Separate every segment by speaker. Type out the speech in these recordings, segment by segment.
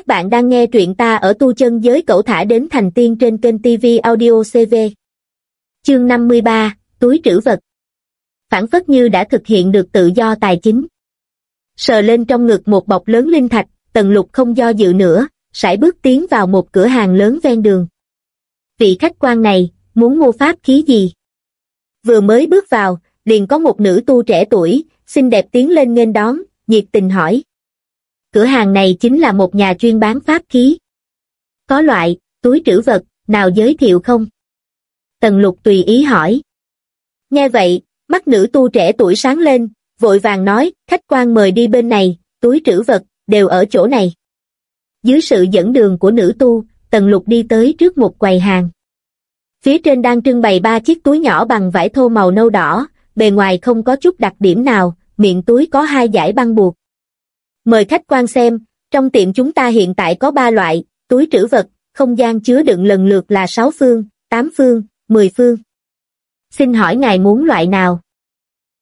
Speaker 1: Các bạn đang nghe truyện ta ở tu chân giới cậu thả đến thành tiên trên kênh TV Audio CV. Chương 53, Túi trữ vật. Phản phất như đã thực hiện được tự do tài chính. Sờ lên trong ngực một bọc lớn linh thạch, tần lục không do dự nữa, sải bước tiến vào một cửa hàng lớn ven đường. Vị khách quan này, muốn mua pháp khí gì? Vừa mới bước vào, liền có một nữ tu trẻ tuổi, xinh đẹp tiến lên nghênh đón, nhiệt tình hỏi. Cửa hàng này chính là một nhà chuyên bán pháp khí. Có loại, túi trữ vật, nào giới thiệu không? Tần lục tùy ý hỏi. Nghe vậy, mắt nữ tu trẻ tuổi sáng lên, vội vàng nói, khách quan mời đi bên này, túi trữ vật, đều ở chỗ này. Dưới sự dẫn đường của nữ tu, tần lục đi tới trước một quầy hàng. Phía trên đang trưng bày ba chiếc túi nhỏ bằng vải thô màu nâu đỏ, bề ngoài không có chút đặc điểm nào, miệng túi có hai dải băng buộc. Mời khách quan xem, trong tiệm chúng ta hiện tại có ba loại, túi trữ vật, không gian chứa đựng lần lượt là 6 phương, 8 phương, 10 phương. Xin hỏi ngài muốn loại nào?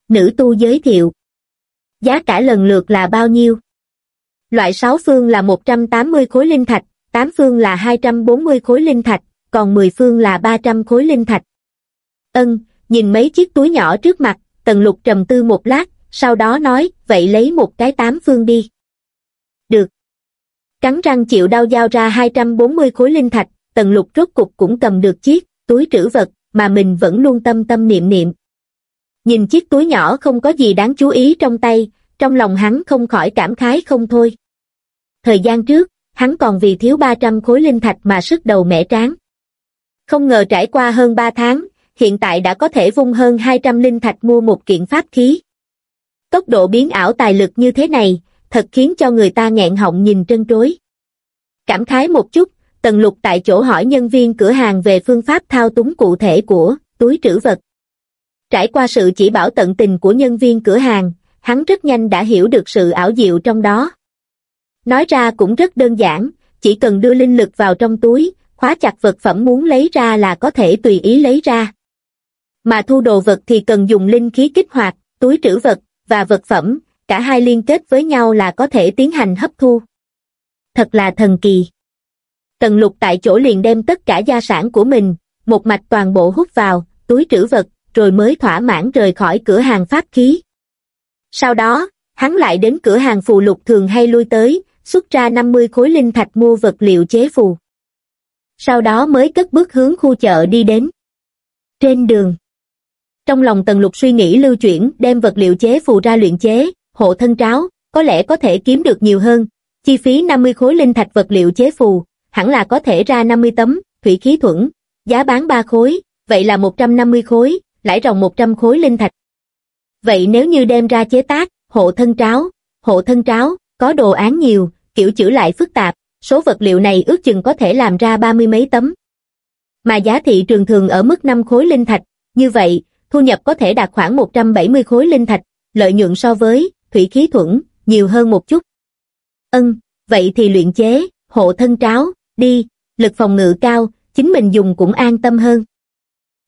Speaker 1: Nữ tu giới thiệu. Giá cả lần lượt là bao nhiêu? Loại 6 phương là 180 khối linh thạch, 8 phương là 240 khối linh thạch, còn 10 phương là 300 khối linh thạch. Ân, nhìn mấy chiếc túi nhỏ trước mặt, tần lục trầm tư một lát, sau đó nói, vậy lấy một cái tám phương đi. Cắn răng chịu đau giao ra 240 khối linh thạch, tần lục rốt cục cũng cầm được chiếc, túi trữ vật, mà mình vẫn luôn tâm tâm niệm niệm. Nhìn chiếc túi nhỏ không có gì đáng chú ý trong tay, trong lòng hắn không khỏi cảm khái không thôi. Thời gian trước, hắn còn vì thiếu 300 khối linh thạch mà sức đầu mẻ tráng. Không ngờ trải qua hơn 3 tháng, hiện tại đã có thể vung hơn 200 linh thạch mua một kiện pháp khí. Tốc độ biến ảo tài lực như thế này, thật khiến cho người ta nghẹn họng nhìn trân trối. Cảm khái một chút, Tần Lục tại chỗ hỏi nhân viên cửa hàng về phương pháp thao túng cụ thể của túi trữ vật. Trải qua sự chỉ bảo tận tình của nhân viên cửa hàng, hắn rất nhanh đã hiểu được sự ảo diệu trong đó. Nói ra cũng rất đơn giản, chỉ cần đưa linh lực vào trong túi, khóa chặt vật phẩm muốn lấy ra là có thể tùy ý lấy ra. Mà thu đồ vật thì cần dùng linh khí kích hoạt, túi trữ vật, và vật phẩm, cả hai liên kết với nhau là có thể tiến hành hấp thu. Thật là thần kỳ. Tần lục tại chỗ liền đem tất cả gia sản của mình, một mạch toàn bộ hút vào, túi trữ vật, rồi mới thỏa mãn rời khỏi cửa hàng pháp khí. Sau đó, hắn lại đến cửa hàng phù lục thường hay lui tới, xuất ra 50 khối linh thạch mua vật liệu chế phù. Sau đó mới cất bước hướng khu chợ đi đến. Trên đường, trong lòng Tần Lục suy nghĩ lưu chuyển đem vật liệu chế phù ra luyện chế, hộ thân tráo, có lẽ có thể kiếm được nhiều hơn. Chi phí 50 khối linh thạch vật liệu chế phù, hẳn là có thể ra 50 tấm, thủy khí thuẫn, giá bán 3 khối, vậy là 150 khối, lãi ròng 100 khối linh thạch. Vậy nếu như đem ra chế tác, hộ thân tráo, hộ thân tráo, có đồ án nhiều, kiểu chữ lại phức tạp, số vật liệu này ước chừng có thể làm ra ba mươi mấy tấm. Mà giá thị trường thường ở mức 5 khối linh thạch, như vậy, thu nhập có thể đạt khoảng 170 khối linh thạch, lợi nhuận so với thủy khí thuẫn nhiều hơn một chút. Ân, vậy thì luyện chế, hộ thân tráo, đi, lực phòng ngự cao, chính mình dùng cũng an tâm hơn.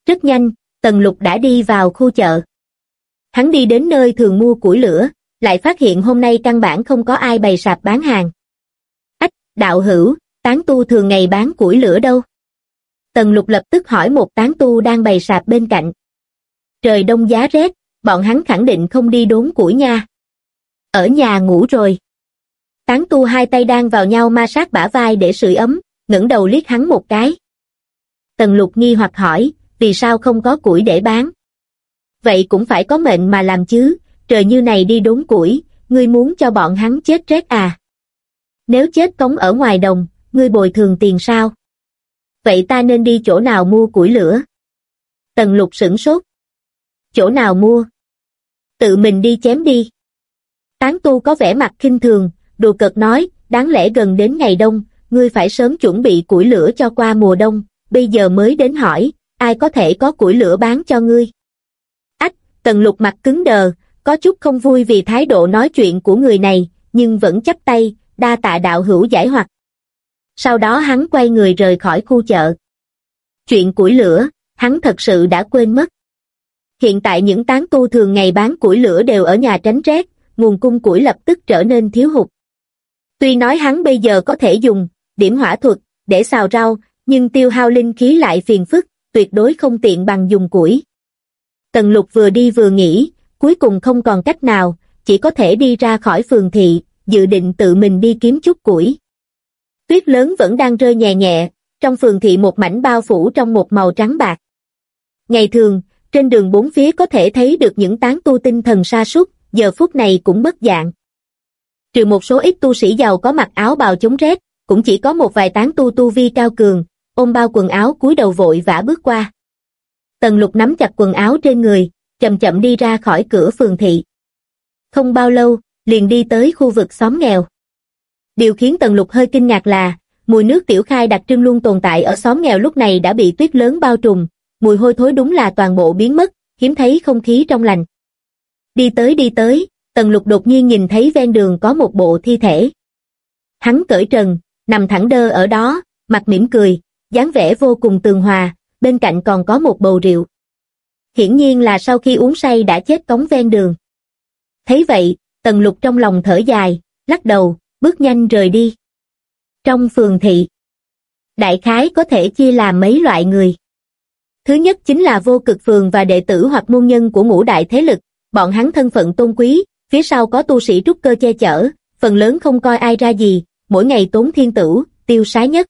Speaker 1: Rất nhanh, Tần Lục đã đi vào khu chợ. Hắn đi đến nơi thường mua củi lửa, lại phát hiện hôm nay căn bản không có ai bày sạp bán hàng. Ách, đạo hữu, tán tu thường ngày bán củi lửa đâu? Tần Lục lập tức hỏi một tán tu đang bày sạp bên cạnh. Trời đông giá rét, bọn hắn khẳng định không đi đốn củi nha. Ở nhà ngủ rồi. Tán tu hai tay đang vào nhau ma sát bả vai để sưởi ấm, ngẩng đầu liếc hắn một cái. Tần lục nghi hoặc hỏi, vì sao không có củi để bán? Vậy cũng phải có mệnh mà làm chứ, trời như này đi đốn củi, ngươi muốn cho bọn hắn chết rét à? Nếu chết cống ở ngoài đồng, ngươi bồi thường tiền sao? Vậy ta nên đi chỗ nào mua củi lửa? Tần lục sửng sốt, chỗ nào mua? Tự mình đi chém đi. Tán tu có vẻ mặt khinh thường, đùa cợt nói, đáng lẽ gần đến ngày đông, ngươi phải sớm chuẩn bị củi lửa cho qua mùa đông, bây giờ mới đến hỏi, ai có thể có củi lửa bán cho ngươi? Ách, tần lục mặt cứng đờ, có chút không vui vì thái độ nói chuyện của người này, nhưng vẫn chấp tay, đa tạ đạo hữu giải hoặc. Sau đó hắn quay người rời khỏi khu chợ. Chuyện củi lửa, hắn thật sự đã quên mất. Hiện tại những tán tu thường ngày bán củi lửa đều ở nhà tránh rét, nguồn cung củi lập tức trở nên thiếu hụt. Tuy nói hắn bây giờ có thể dùng điểm hỏa thuật để xào rau, nhưng tiêu hao linh khí lại phiền phức, tuyệt đối không tiện bằng dùng củi. Tần lục vừa đi vừa nghĩ, cuối cùng không còn cách nào, chỉ có thể đi ra khỏi phường thị, dự định tự mình đi kiếm chút củi. Tuyết lớn vẫn đang rơi nhẹ nhẹ, trong phường thị một mảnh bao phủ trong một màu trắng bạc. Ngày thường, trên đường bốn phía có thể thấy được những tán tu tinh thần sa sút giờ phút này cũng mất dạng. Trừ một số ít tu sĩ giàu có mặc áo bào chống rét, cũng chỉ có một vài tán tu tu vi cao cường, ôm bao quần áo cúi đầu vội vã bước qua. Tần lục nắm chặt quần áo trên người, chậm chậm đi ra khỏi cửa phường thị. Không bao lâu, liền đi tới khu vực xóm nghèo. Điều khiến Tần Lục hơi kinh ngạc là, mùi nước tiểu khai đặc trưng luôn tồn tại ở xóm nghèo lúc này đã bị tuyết lớn bao trùm, mùi hôi thối đúng là toàn bộ biến mất, hiếm thấy không khí trong lành. Đi tới đi tới, Tần Lục đột nhiên nhìn thấy ven đường có một bộ thi thể. Hắn cởi trần, nằm thẳng đơ ở đó, mặt mỉm cười, dáng vẻ vô cùng tường hòa, bên cạnh còn có một bầu rượu. Hiển nhiên là sau khi uống say đã chết cống ven đường. Thấy vậy, Tần Lục trong lòng thở dài, lắc đầu, bước nhanh rời đi. Trong phường thị, đại khái có thể chia làm mấy loại người. Thứ nhất chính là vô cực phường và đệ tử hoặc môn nhân của ngũ đại thế lực, bọn hắn thân phận tôn quý, phía sau có tu sĩ trúc cơ che chở, phần lớn không coi ai ra gì, mỗi ngày tốn thiên tử, tiêu sái nhất.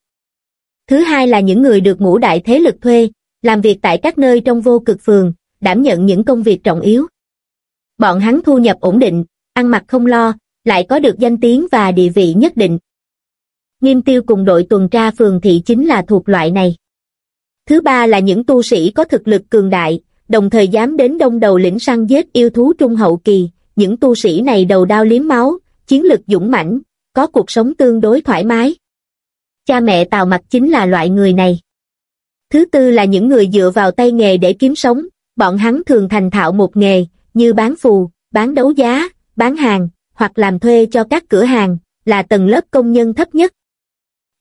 Speaker 1: Thứ hai là những người được ngũ đại thế lực thuê, làm việc tại các nơi trong vô cực phường, đảm nhận những công việc trọng yếu. Bọn hắn thu nhập ổn định, ăn mặc không lo, lại có được danh tiếng và địa vị nhất định. Nghiêm tiêu cùng đội tuần tra phường thị chính là thuộc loại này. Thứ ba là những tu sĩ có thực lực cường đại, đồng thời dám đến đông đầu lĩnh săn giết yêu thú trung hậu kỳ, những tu sĩ này đầu đao liếm máu, chiến lực dũng mãnh, có cuộc sống tương đối thoải mái. Cha mẹ Tào Mặc chính là loại người này. Thứ tư là những người dựa vào tay nghề để kiếm sống, bọn hắn thường thành thạo một nghề, như bán phù, bán đấu giá, bán hàng, hoặc làm thuê cho các cửa hàng, là tầng lớp công nhân thấp nhất.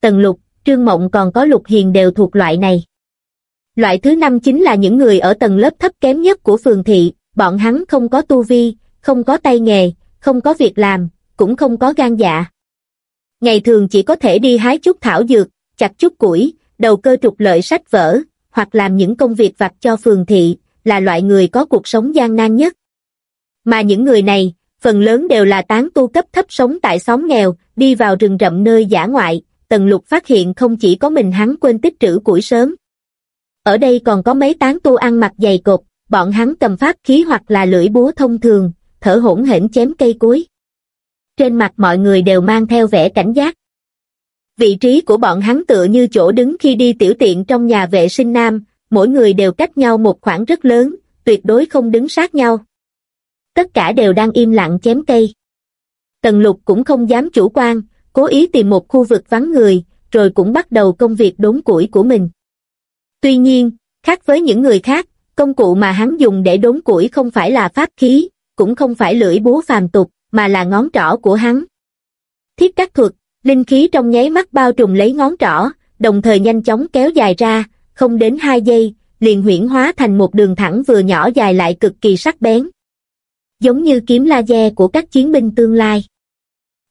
Speaker 1: Tầng lục, trương mộng còn có lục hiền đều thuộc loại này. Loại thứ năm chính là những người ở tầng lớp thấp kém nhất của phường thị, bọn hắn không có tu vi, không có tay nghề, không có việc làm, cũng không có gan dạ. Ngày thường chỉ có thể đi hái chút thảo dược, chặt chút củi, đầu cơ trục lợi sách vở, hoặc làm những công việc vặt cho phường thị, là loại người có cuộc sống gian nan nhất. Mà những người này, phần lớn đều là tán tu cấp thấp sống tại xóm nghèo, đi vào rừng rậm nơi giả ngoại, Tần Lục phát hiện không chỉ có mình hắn quên tích trữ củi sớm. Ở đây còn có mấy tán tu ăn mặc dày cột, bọn hắn cầm pháp khí hoặc là lưỡi búa thông thường, thở hỗn hển chém cây cối. Trên mặt mọi người đều mang theo vẻ cảnh giác. Vị trí của bọn hắn tựa như chỗ đứng khi đi tiểu tiện trong nhà vệ sinh nam, mỗi người đều cách nhau một khoảng rất lớn, tuyệt đối không đứng sát nhau tất cả đều đang im lặng chém cây. Tần lục cũng không dám chủ quan, cố ý tìm một khu vực vắng người, rồi cũng bắt đầu công việc đốn củi của mình. Tuy nhiên, khác với những người khác, công cụ mà hắn dùng để đốn củi không phải là pháp khí, cũng không phải lưỡi búa phàm tục, mà là ngón trỏ của hắn. Thiết cắt thuật, linh khí trong nháy mắt bao trùm lấy ngón trỏ, đồng thời nhanh chóng kéo dài ra, không đến 2 giây, liền huyển hóa thành một đường thẳng vừa nhỏ dài lại cực kỳ sắc bén giống như kiếm laser của các chiến binh tương lai.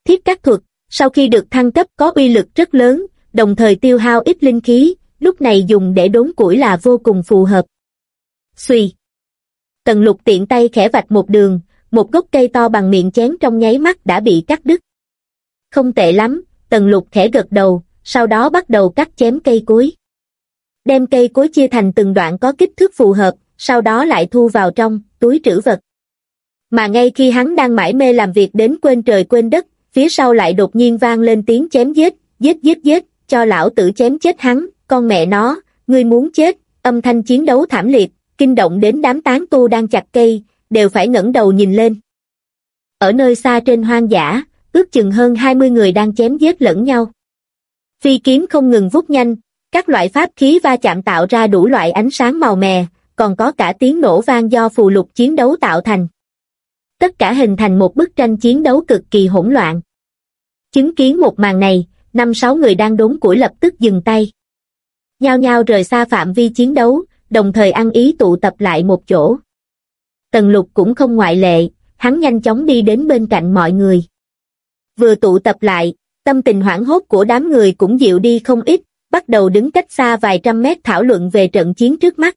Speaker 1: Thiết các thuật, sau khi được thăng cấp có uy lực rất lớn, đồng thời tiêu hao ít linh khí, lúc này dùng để đốn củi là vô cùng phù hợp. Xùy. Tần lục tiện tay khẽ vạch một đường, một gốc cây to bằng miệng chén trong nháy mắt đã bị cắt đứt. Không tệ lắm, tần lục khẽ gật đầu, sau đó bắt đầu cắt chém cây cối. Đem cây cối chia thành từng đoạn có kích thước phù hợp, sau đó lại thu vào trong túi trữ vật. Mà ngay khi hắn đang mải mê làm việc đến quên trời quên đất, phía sau lại đột nhiên vang lên tiếng chém giết, giết giết giết, cho lão tử chém chết hắn, con mẹ nó, ngươi muốn chết, âm thanh chiến đấu thảm liệt, kinh động đến đám tán tu đang chặt cây, đều phải ngẩng đầu nhìn lên. Ở nơi xa trên hoang dã, ước chừng hơn 20 người đang chém giết lẫn nhau. Phi kiếm không ngừng vút nhanh, các loại pháp khí va chạm tạo ra đủ loại ánh sáng màu mè, còn có cả tiếng nổ vang do phù lục chiến đấu tạo thành tất cả hình thành một bức tranh chiến đấu cực kỳ hỗn loạn. Chứng kiến một màn này, năm sáu người đang đốn củi lập tức dừng tay. Nhao nhao rời xa phạm vi chiến đấu, đồng thời ăn ý tụ tập lại một chỗ. Tần lục cũng không ngoại lệ, hắn nhanh chóng đi đến bên cạnh mọi người. Vừa tụ tập lại, tâm tình hoảng hốt của đám người cũng dịu đi không ít, bắt đầu đứng cách xa vài trăm mét thảo luận về trận chiến trước mắt.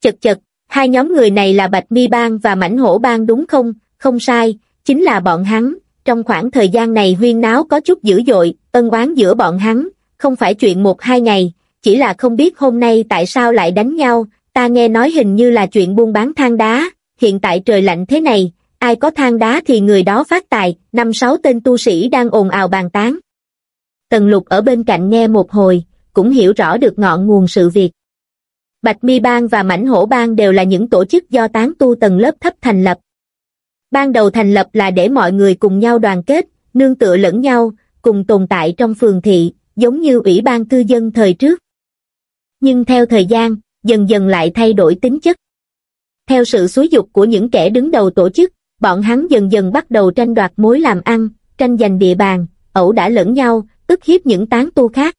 Speaker 1: Chật chật, hai nhóm người này là Bạch Mi Bang và Mảnh Hổ Bang đúng không? Không sai, chính là bọn hắn. Trong khoảng thời gian này huyên náo có chút dữ dội, ân oán giữa bọn hắn, không phải chuyện một hai ngày, chỉ là không biết hôm nay tại sao lại đánh nhau, ta nghe nói hình như là chuyện buôn bán than đá, hiện tại trời lạnh thế này, ai có than đá thì người đó phát tài, năm sáu tên tu sĩ đang ồn ào bàn tán. Tần lục ở bên cạnh nghe một hồi, cũng hiểu rõ được ngọn nguồn sự việc. Bạch Mi Bang và Mảnh Hổ Bang đều là những tổ chức do tán tu tầng lớp thấp thành lập. Ban đầu thành lập là để mọi người cùng nhau đoàn kết, nương tựa lẫn nhau, cùng tồn tại trong phường thị, giống như ủy ban cư dân thời trước. Nhưng theo thời gian, dần dần lại thay đổi tính chất. Theo sự xúi dục của những kẻ đứng đầu tổ chức, bọn hắn dần dần bắt đầu tranh đoạt mối làm ăn, tranh giành địa bàn, ẩu đả lẫn nhau, tức hiếp những tán tu khác.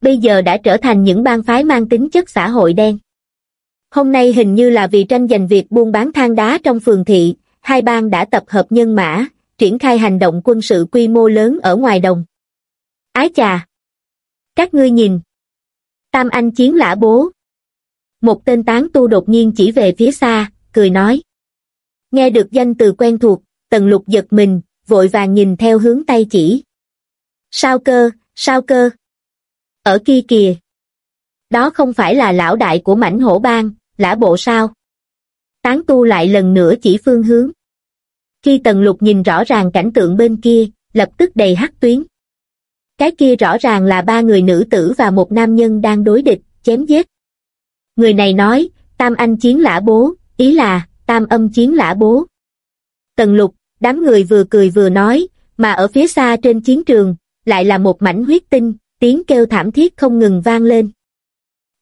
Speaker 1: Bây giờ đã trở thành những bang phái mang tính chất xã hội đen. Hôm nay hình như là vì tranh giành việc buôn bán than đá trong phường thị, hai bang đã tập hợp nhân mã, triển khai hành động quân sự quy mô lớn ở ngoài đồng. Ái chà! Các ngươi nhìn! Tam Anh chiến lã bố. Một tên tán tu đột nhiên chỉ về phía xa, cười nói. Nghe được danh từ quen thuộc, tần lục giật mình, vội vàng nhìn theo hướng tay chỉ. Sao cơ, sao cơ? Ở kia kìa. Đó không phải là lão đại của mảnh hổ bang, lã bộ sao? Tán tu lại lần nữa chỉ phương hướng. Khi tần lục nhìn rõ ràng cảnh tượng bên kia, lập tức đầy hắc tuyến. Cái kia rõ ràng là ba người nữ tử và một nam nhân đang đối địch, chém giết. Người này nói, tam anh chiến lã bố, ý là, tam âm chiến lã bố. Tần lục, đám người vừa cười vừa nói, mà ở phía xa trên chiến trường, lại là một mảnh huyết tinh, tiếng kêu thảm thiết không ngừng vang lên.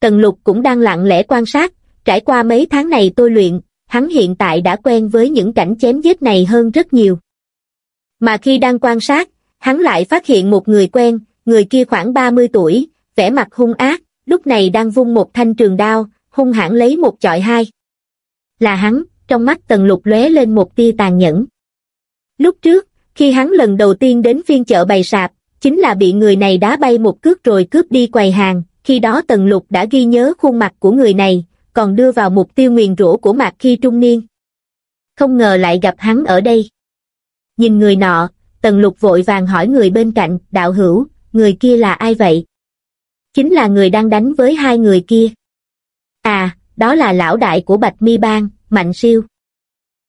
Speaker 1: Tần lục cũng đang lặng lẽ quan sát, trải qua mấy tháng này tôi luyện, hắn hiện tại đã quen với những cảnh chém giết này hơn rất nhiều. Mà khi đang quan sát, hắn lại phát hiện một người quen, người kia khoảng 30 tuổi, vẻ mặt hung ác, lúc này đang vung một thanh trường đao, hung hãn lấy một chọi hai. Là hắn, trong mắt tần lục lóe lên một tia tàn nhẫn. Lúc trước, khi hắn lần đầu tiên đến phiên chợ bày sạp, chính là bị người này đá bay một cước rồi cướp đi quầy hàng, khi đó tần lục đã ghi nhớ khuôn mặt của người này, còn đưa vào mục tiêu nguyền rủa của mạc khi trung niên. Không ngờ lại gặp hắn ở đây. Nhìn người nọ, tần lục vội vàng hỏi người bên cạnh, đạo hữu, người kia là ai vậy? Chính là người đang đánh với hai người kia. À, đó là lão đại của Bạch Mi Bang, Mạnh Siêu.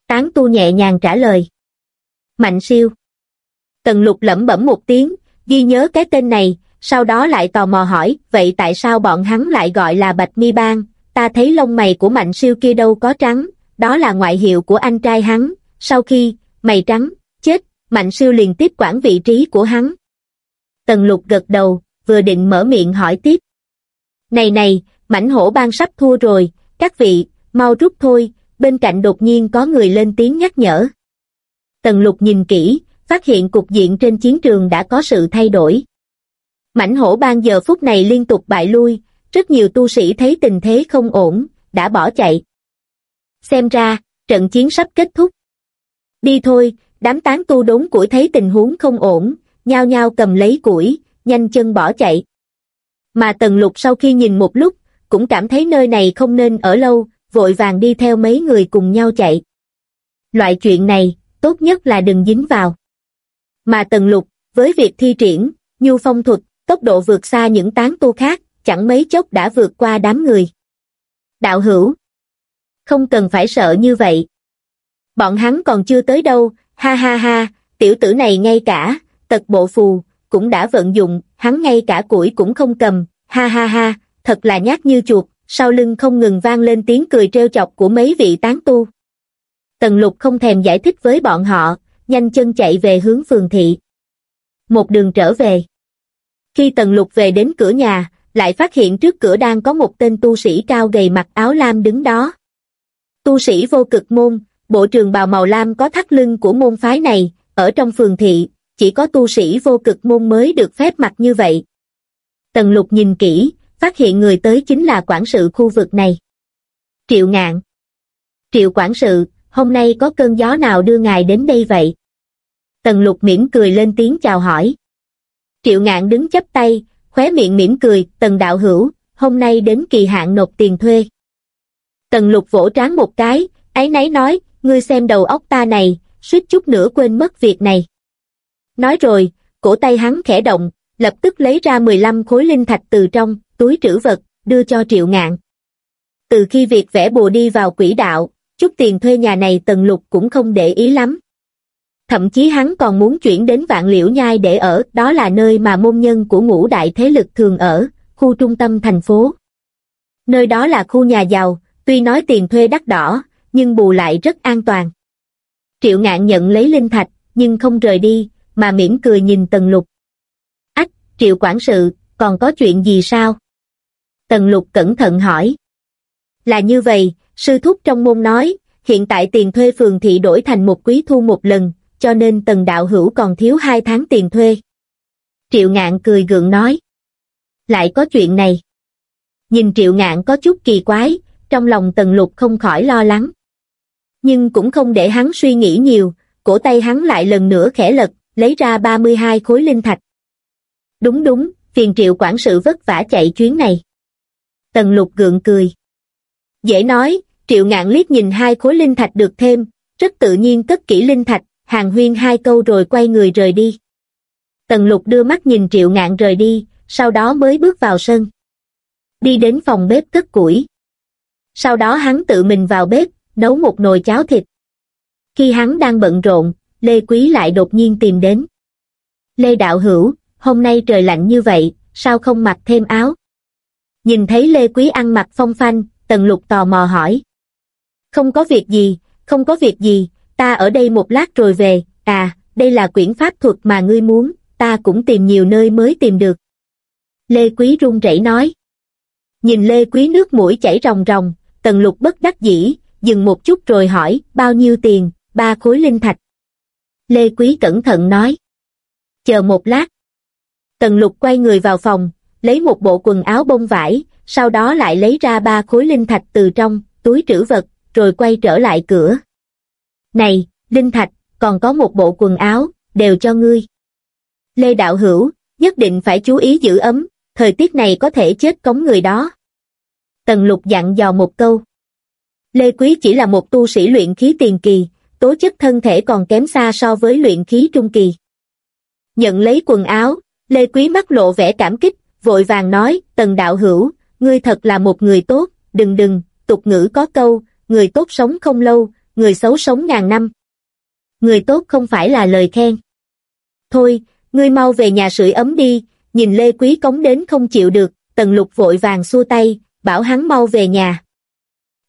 Speaker 1: Tán tu nhẹ nhàng trả lời. Mạnh Siêu. Tần lục lẩm bẩm một tiếng, ghi nhớ cái tên này, sau đó lại tò mò hỏi, vậy tại sao bọn hắn lại gọi là Bạch Mi Bang, ta thấy lông mày của Mạnh Siêu kia đâu có trắng, đó là ngoại hiệu của anh trai hắn, sau khi, mày trắng, Mạnh Siêu liền tiếp quản vị trí của hắn. Tần lục gật đầu, vừa định mở miệng hỏi tiếp. Này này, mảnh hổ bang sắp thua rồi, các vị, mau rút thôi, bên cạnh đột nhiên có người lên tiếng nhắc nhở. Tần lục nhìn kỹ, phát hiện cục diện trên chiến trường đã có sự thay đổi. Mảnh hổ bang giờ phút này liên tục bại lui, rất nhiều tu sĩ thấy tình thế không ổn, đã bỏ chạy. Xem ra, trận chiến sắp kết thúc. Đi thôi, đám tán tu đốn củi thấy tình huống không ổn, nhao nhao cầm lấy củi, nhanh chân bỏ chạy. Mà Tần Lục sau khi nhìn một lúc, cũng cảm thấy nơi này không nên ở lâu, vội vàng đi theo mấy người cùng nhau chạy. Loại chuyện này, tốt nhất là đừng dính vào. Mà Tần Lục, với việc thi triển, nhu phong thuật, tốc độ vượt xa những tán tu khác, chẳng mấy chốc đã vượt qua đám người. Đạo hữu, không cần phải sợ như vậy. Bọn hắn còn chưa tới đâu, ha ha ha, tiểu tử này ngay cả, tật bộ phù, cũng đã vận dụng, hắn ngay cả củi cũng không cầm, ha ha ha, thật là nhát như chuột, sau lưng không ngừng vang lên tiếng cười trêu chọc của mấy vị tán tu. Tần lục không thèm giải thích với bọn họ, nhanh chân chạy về hướng phường thị. Một đường trở về. Khi tần lục về đến cửa nhà, lại phát hiện trước cửa đang có một tên tu sĩ cao gầy mặc áo lam đứng đó. Tu sĩ vô cực môn, bộ trường bào màu lam có thắt lưng của môn phái này, ở trong phường thị, chỉ có tu sĩ vô cực môn mới được phép mặc như vậy. Tần lục nhìn kỹ, phát hiện người tới chính là quản sự khu vực này. Triệu ngạn. Triệu quản sự, hôm nay có cơn gió nào đưa ngài đến đây vậy? Tần lục mỉm cười lên tiếng chào hỏi. Triệu ngạn đứng chắp tay, khóe miệng mỉm cười, tần đạo hữu, hôm nay đến kỳ hạn nộp tiền thuê. Tần lục vỗ trán một cái, ấy nấy nói, ngươi xem đầu óc ta này, suýt chút nữa quên mất việc này. Nói rồi, cổ tay hắn khẽ động, lập tức lấy ra 15 khối linh thạch từ trong túi trữ vật, đưa cho triệu ngạn. Từ khi việc vẽ bùa đi vào quỹ đạo, chút tiền thuê nhà này tần lục cũng không để ý lắm. Thậm chí hắn còn muốn chuyển đến vạn liễu nhai để ở, đó là nơi mà môn nhân của ngũ đại thế lực thường ở, khu trung tâm thành phố. Nơi đó là khu nhà giàu, tuy nói tiền thuê đắt đỏ, nhưng bù lại rất an toàn. Triệu ngạn nhận lấy linh thạch, nhưng không rời đi, mà mỉm cười nhìn Tần Lục. Ách, Triệu quản sự, còn có chuyện gì sao? Tần Lục cẩn thận hỏi. Là như vậy, sư thúc trong môn nói, hiện tại tiền thuê phường thị đổi thành một quý thu một lần, cho nên Tần Đạo Hữu còn thiếu hai tháng tiền thuê. Triệu ngạn cười gượng nói. Lại có chuyện này. Nhìn triệu ngạn có chút kỳ quái, trong lòng Tần Lục không khỏi lo lắng. Nhưng cũng không để hắn suy nghĩ nhiều, cổ tay hắn lại lần nữa khẽ lật, lấy ra 32 khối linh thạch. Đúng đúng, phiền triệu quản sự vất vả chạy chuyến này. Tần lục gượng cười. Dễ nói, triệu ngạn liếc nhìn hai khối linh thạch được thêm, rất tự nhiên cất kỹ linh thạch, hàng huyên hai câu rồi quay người rời đi. Tần lục đưa mắt nhìn triệu ngạn rời đi, sau đó mới bước vào sân. Đi đến phòng bếp cất củi. Sau đó hắn tự mình vào bếp, nấu một nồi cháo thịt. Khi hắn đang bận rộn, Lê Quý lại đột nhiên tìm đến. Lê Đạo Hữu, hôm nay trời lạnh như vậy, sao không mặc thêm áo? Nhìn thấy Lê Quý ăn mặc phong phanh, Tần Lục tò mò hỏi. Không có việc gì, không có việc gì, ta ở đây một lát rồi về, à, đây là quyển pháp thuật mà ngươi muốn, ta cũng tìm nhiều nơi mới tìm được. Lê Quý run rẩy nói. Nhìn Lê Quý nước mũi chảy ròng ròng, Tần Lục bất đắc dĩ, dừng một chút rồi hỏi, bao nhiêu tiền, ba khối linh thạch. Lê Quý cẩn thận nói. Chờ một lát. Tần lục quay người vào phòng, lấy một bộ quần áo bông vải, sau đó lại lấy ra ba khối linh thạch từ trong, túi trữ vật, rồi quay trở lại cửa. Này, linh thạch, còn có một bộ quần áo, đều cho ngươi. Lê Đạo Hữu, nhất định phải chú ý giữ ấm, thời tiết này có thể chết cống người đó. Tần lục dặn dò một câu. Lê Quý chỉ là một tu sĩ luyện khí tiền kỳ, tố chất thân thể còn kém xa so với luyện khí trung kỳ. Nhận lấy quần áo, Lê Quý mắt lộ vẻ cảm kích, vội vàng nói, tần đạo hữu, ngươi thật là một người tốt, đừng đừng, tục ngữ có câu, người tốt sống không lâu, người xấu sống ngàn năm. Người tốt không phải là lời khen. Thôi, ngươi mau về nhà sưởi ấm đi, nhìn Lê Quý cống đến không chịu được, tần lục vội vàng xua tay, bảo hắn mau về nhà.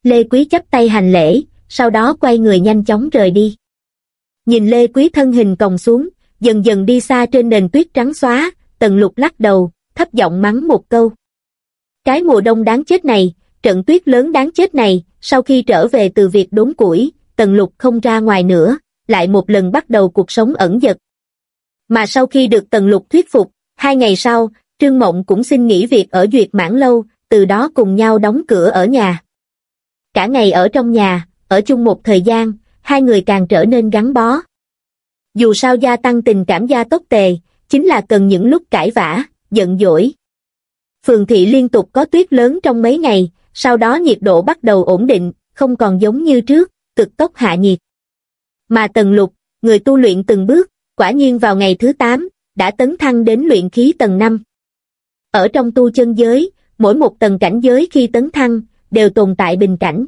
Speaker 1: Lê Quý chấp tay hành lễ, sau đó quay người nhanh chóng rời đi. Nhìn Lê Quý thân hình còng xuống, dần dần đi xa trên nền tuyết trắng xóa, tần lục lắc đầu, thấp giọng mắng một câu. Cái mùa đông đáng chết này, trận tuyết lớn đáng chết này, sau khi trở về từ việc đốn củi, tần lục không ra ngoài nữa, lại một lần bắt đầu cuộc sống ẩn dật. Mà sau khi được tần lục thuyết phục, hai ngày sau, Trương Mộng cũng xin nghỉ việc ở Duyệt Mãn Lâu, từ đó cùng nhau đóng cửa ở nhà. Cả ngày ở trong nhà, ở chung một thời gian, hai người càng trở nên gắn bó. Dù sao gia tăng tình cảm gia tốt tề, chính là cần những lúc cãi vã, giận dỗi. Phường thị liên tục có tuyết lớn trong mấy ngày, sau đó nhiệt độ bắt đầu ổn định, không còn giống như trước, cực tốc hạ nhiệt. Mà tầng lục, người tu luyện từng bước, quả nhiên vào ngày thứ 8, đã tấn thăng đến luyện khí tầng 5. Ở trong tu chân giới, mỗi một tầng cảnh giới khi tấn thăng, đều tồn tại bình cảnh.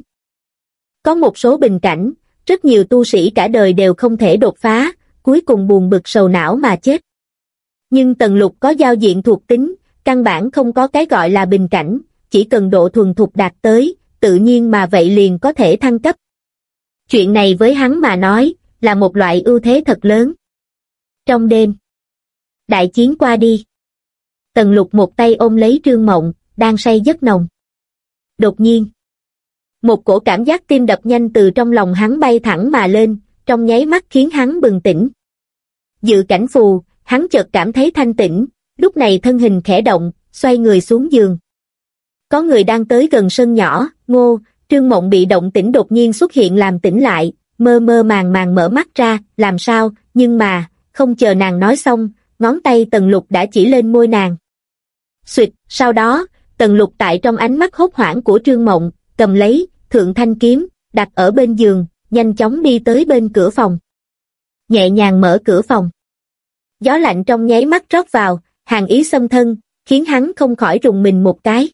Speaker 1: Có một số bình cảnh, rất nhiều tu sĩ cả đời đều không thể đột phá, cuối cùng buồn bực sầu não mà chết. Nhưng tần lục có giao diện thuộc tính, căn bản không có cái gọi là bình cảnh, chỉ cần độ thuần thục đạt tới, tự nhiên mà vậy liền có thể thăng cấp. Chuyện này với hắn mà nói, là một loại ưu thế thật lớn. Trong đêm, đại chiến qua đi. Tần lục một tay ôm lấy trương mộng, đang say giấc nồng. Đột nhiên, một cổ cảm giác tim đập nhanh từ trong lòng hắn bay thẳng mà lên, trong nháy mắt khiến hắn bừng tỉnh. Dự cảnh phù, hắn chợt cảm thấy thanh tĩnh, lúc này thân hình khẽ động, xoay người xuống giường. Có người đang tới gần sân nhỏ, ngô, trương mộng bị động tĩnh đột nhiên xuất hiện làm tỉnh lại, mơ mơ màng màng mở mắt ra, làm sao, nhưng mà, không chờ nàng nói xong, ngón tay tần lục đã chỉ lên môi nàng. Xuyệt, sau đó, tần lục tại trong ánh mắt hốt hoảng của trương mộng, cầm lấy, thượng thanh kiếm, đặt ở bên giường, nhanh chóng đi tới bên cửa phòng. Nhẹ nhàng mở cửa phòng. Gió lạnh trong nháy mắt rót vào, hàng ý xâm thân, khiến hắn không khỏi rùng mình một cái.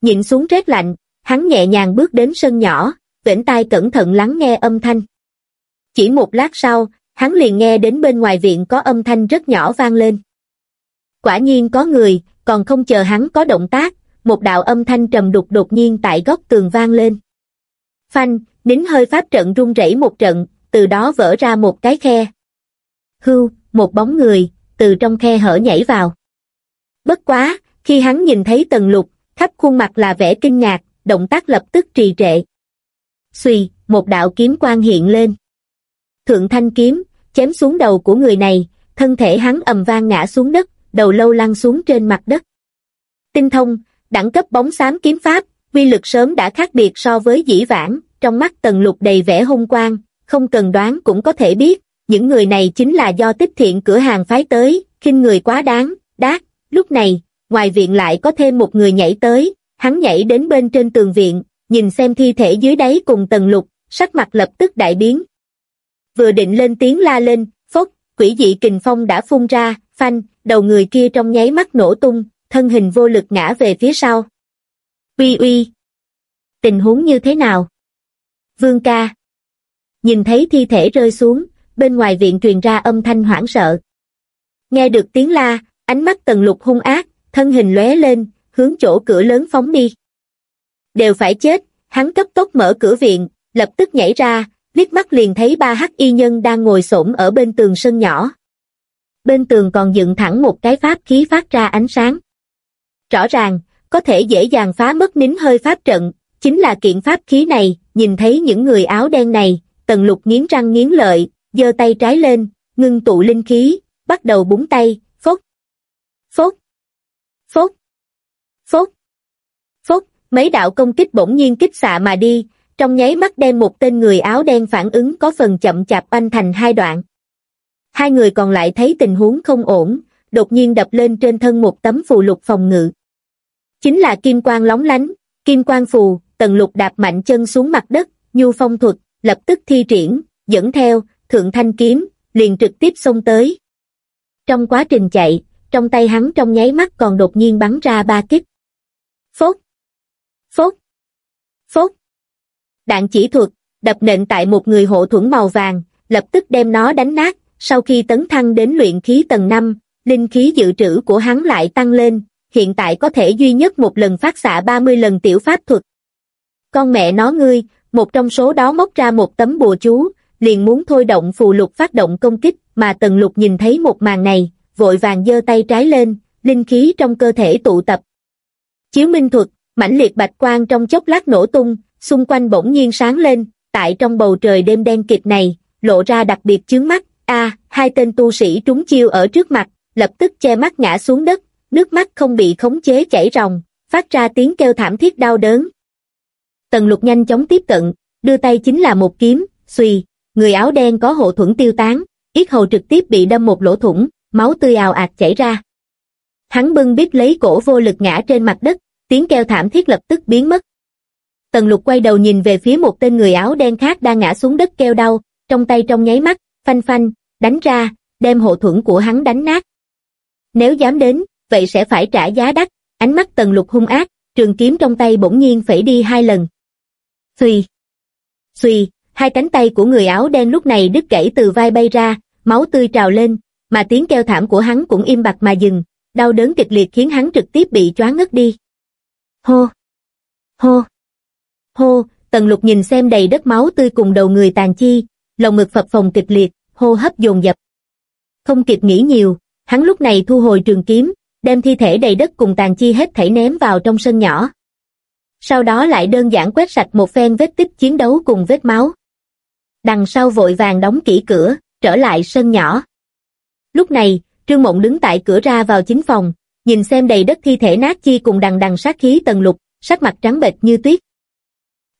Speaker 1: Nhịn xuống rét lạnh, hắn nhẹ nhàng bước đến sân nhỏ, vểnh tai cẩn thận lắng nghe âm thanh. Chỉ một lát sau, hắn liền nghe đến bên ngoài viện có âm thanh rất nhỏ vang lên. Quả nhiên có người, còn không chờ hắn có động tác, một đạo âm thanh trầm đục đột nhiên tại góc tường vang lên. Phanh, nín hơi pháp trận rung rẩy một trận, từ đó vỡ ra một cái khe. Hưu, một bóng người, từ trong khe hở nhảy vào. Bất quá, khi hắn nhìn thấy tần lục, khắp khuôn mặt là vẻ kinh ngạc, động tác lập tức trì trệ. suy một đạo kiếm quang hiện lên. Thượng thanh kiếm, chém xuống đầu của người này, thân thể hắn ầm vang ngã xuống đất, đầu lâu lăn xuống trên mặt đất. Tinh thông, đẳng cấp bóng xám kiếm pháp, quy lực sớm đã khác biệt so với dĩ vãng, trong mắt tần lục đầy vẻ hung quang, không cần đoán cũng có thể biết, những người này chính là do tích thiện cửa hàng phái tới, khinh người quá đáng, đát, lúc này, ngoài viện lại có thêm một người nhảy tới, hắn nhảy đến bên trên tường viện, nhìn xem thi thể dưới đáy cùng tần lục, sắc mặt lập tức đại biến. Vừa định lên tiếng la lên, phốc, quỷ dị kình phong đã phun ra, phanh, đầu người kia trong nháy mắt nổ tung, thân hình vô lực ngã về phía sau. Uy uy! Tình huống như thế nào? Vương ca! Nhìn thấy thi thể rơi xuống, bên ngoài viện truyền ra âm thanh hoảng sợ. Nghe được tiếng la, ánh mắt tần lục hung ác, thân hình lóe lên, hướng chỗ cửa lớn phóng đi. Đều phải chết, hắn cấp tốc mở cửa viện, lập tức nhảy ra, liếc mắt liền thấy ba hắc y nhân đang ngồi xổm ở bên tường sân nhỏ. Bên tường còn dựng thẳng một cái pháp khí phát ra ánh sáng. Rõ ràng, có thể dễ dàng phá mất nín hơi pháp trận, chính là kiện pháp khí này, nhìn thấy những người áo đen này, tần lục nghiến răng nghiến lợi, giơ tay trái lên, ngưng tụ linh khí, bắt đầu búng tay, phốt, phốt, phốt, phốt, phốt, mấy đạo công kích bỗng nhiên kích xạ mà đi, trong nháy mắt đem một tên người áo đen phản ứng có phần chậm chạp anh thành hai đoạn. Hai người còn lại thấy tình huống không ổn, đột nhiên đập lên trên thân một tấm phù lục phòng ngự. Chính là kim quang lóng lánh, kim quang phù, tần lục đạp mạnh chân xuống mặt đất, nhu phong thuật, lập tức thi triển, dẫn theo, thượng thanh kiếm, liền trực tiếp xông tới. Trong quá trình chạy, trong tay hắn trong nháy mắt còn đột nhiên bắn ra ba kích. Phốt! Phốt! Phốt! Đạn chỉ thuật, đập nện tại một người hộ thuẫn màu vàng, lập tức đem nó đánh nát, sau khi tấn thăng đến luyện khí tầng 5, linh khí dự trữ của hắn lại tăng lên, hiện tại có thể duy nhất một lần phát xạ 30 lần tiểu pháp thuật. Con mẹ nó ngươi, một trong số đó móc ra một tấm bùa chú, liền muốn thôi động phù lục phát động công kích, mà tần lục nhìn thấy một màn này, vội vàng giơ tay trái lên, linh khí trong cơ thể tụ tập. Chiếu minh thuật, mãnh liệt bạch quang trong chốc lát nổ tung, xung quanh bỗng nhiên sáng lên, tại trong bầu trời đêm đen kịt này, lộ ra đặc biệt chướng mắt, a hai tên tu sĩ trúng chiêu ở trước mặt, lập tức che mắt ngã xuống đất, nước mắt không bị khống chế chảy ròng, phát ra tiếng kêu thảm thiết đau đớn. Tần lục nhanh chóng tiếp cận, đưa tay chính là một kiếm, xùy, người áo đen có hộ thuẫn tiêu tán, yết hầu trực tiếp bị đâm một lỗ thủng, máu tươi ào ạt chảy ra. Hắn bưng bít lấy cổ vô lực ngã trên mặt đất, tiếng kêu thảm thiết lập tức biến mất. Tần lục quay đầu nhìn về phía một tên người áo đen khác đang ngã xuống đất kêu đau, trong tay trong nháy mắt, phanh phanh, đánh ra, đem hộ thuẫn của hắn đánh nát. Nếu dám đến, vậy sẽ phải trả giá đắt, ánh mắt tần lục hung ác, trường kiếm trong tay bỗng nhiên phải đi hai lần. Xùy, xùy, hai cánh tay của người áo đen lúc này đứt gãy từ vai bay ra, máu tươi trào lên, mà tiếng kêu thảm của hắn cũng im bặt mà dừng, đau đớn kịch liệt khiến hắn trực tiếp bị choáng ngất đi. Hô! Hô! Hô! Tần lục nhìn xem đầy đất máu tươi cùng đầu người tàn chi, lòng ngực phập phồng kịch liệt, hô hấp dồn dập. Không kịp nghĩ nhiều, hắn lúc này thu hồi trường kiếm, đem thi thể đầy đất cùng tàn chi hết thảy ném vào trong sân nhỏ. Sau đó lại đơn giản quét sạch một phen vết tích chiến đấu cùng vết máu. Đằng sau vội vàng đóng kỹ cửa, trở lại sân nhỏ. Lúc này, Trương Mộng đứng tại cửa ra vào chính phòng, nhìn xem đầy đất thi thể nát chi cùng đằng đằng sát khí tần lục, sắc mặt trắng bệch như tuyết.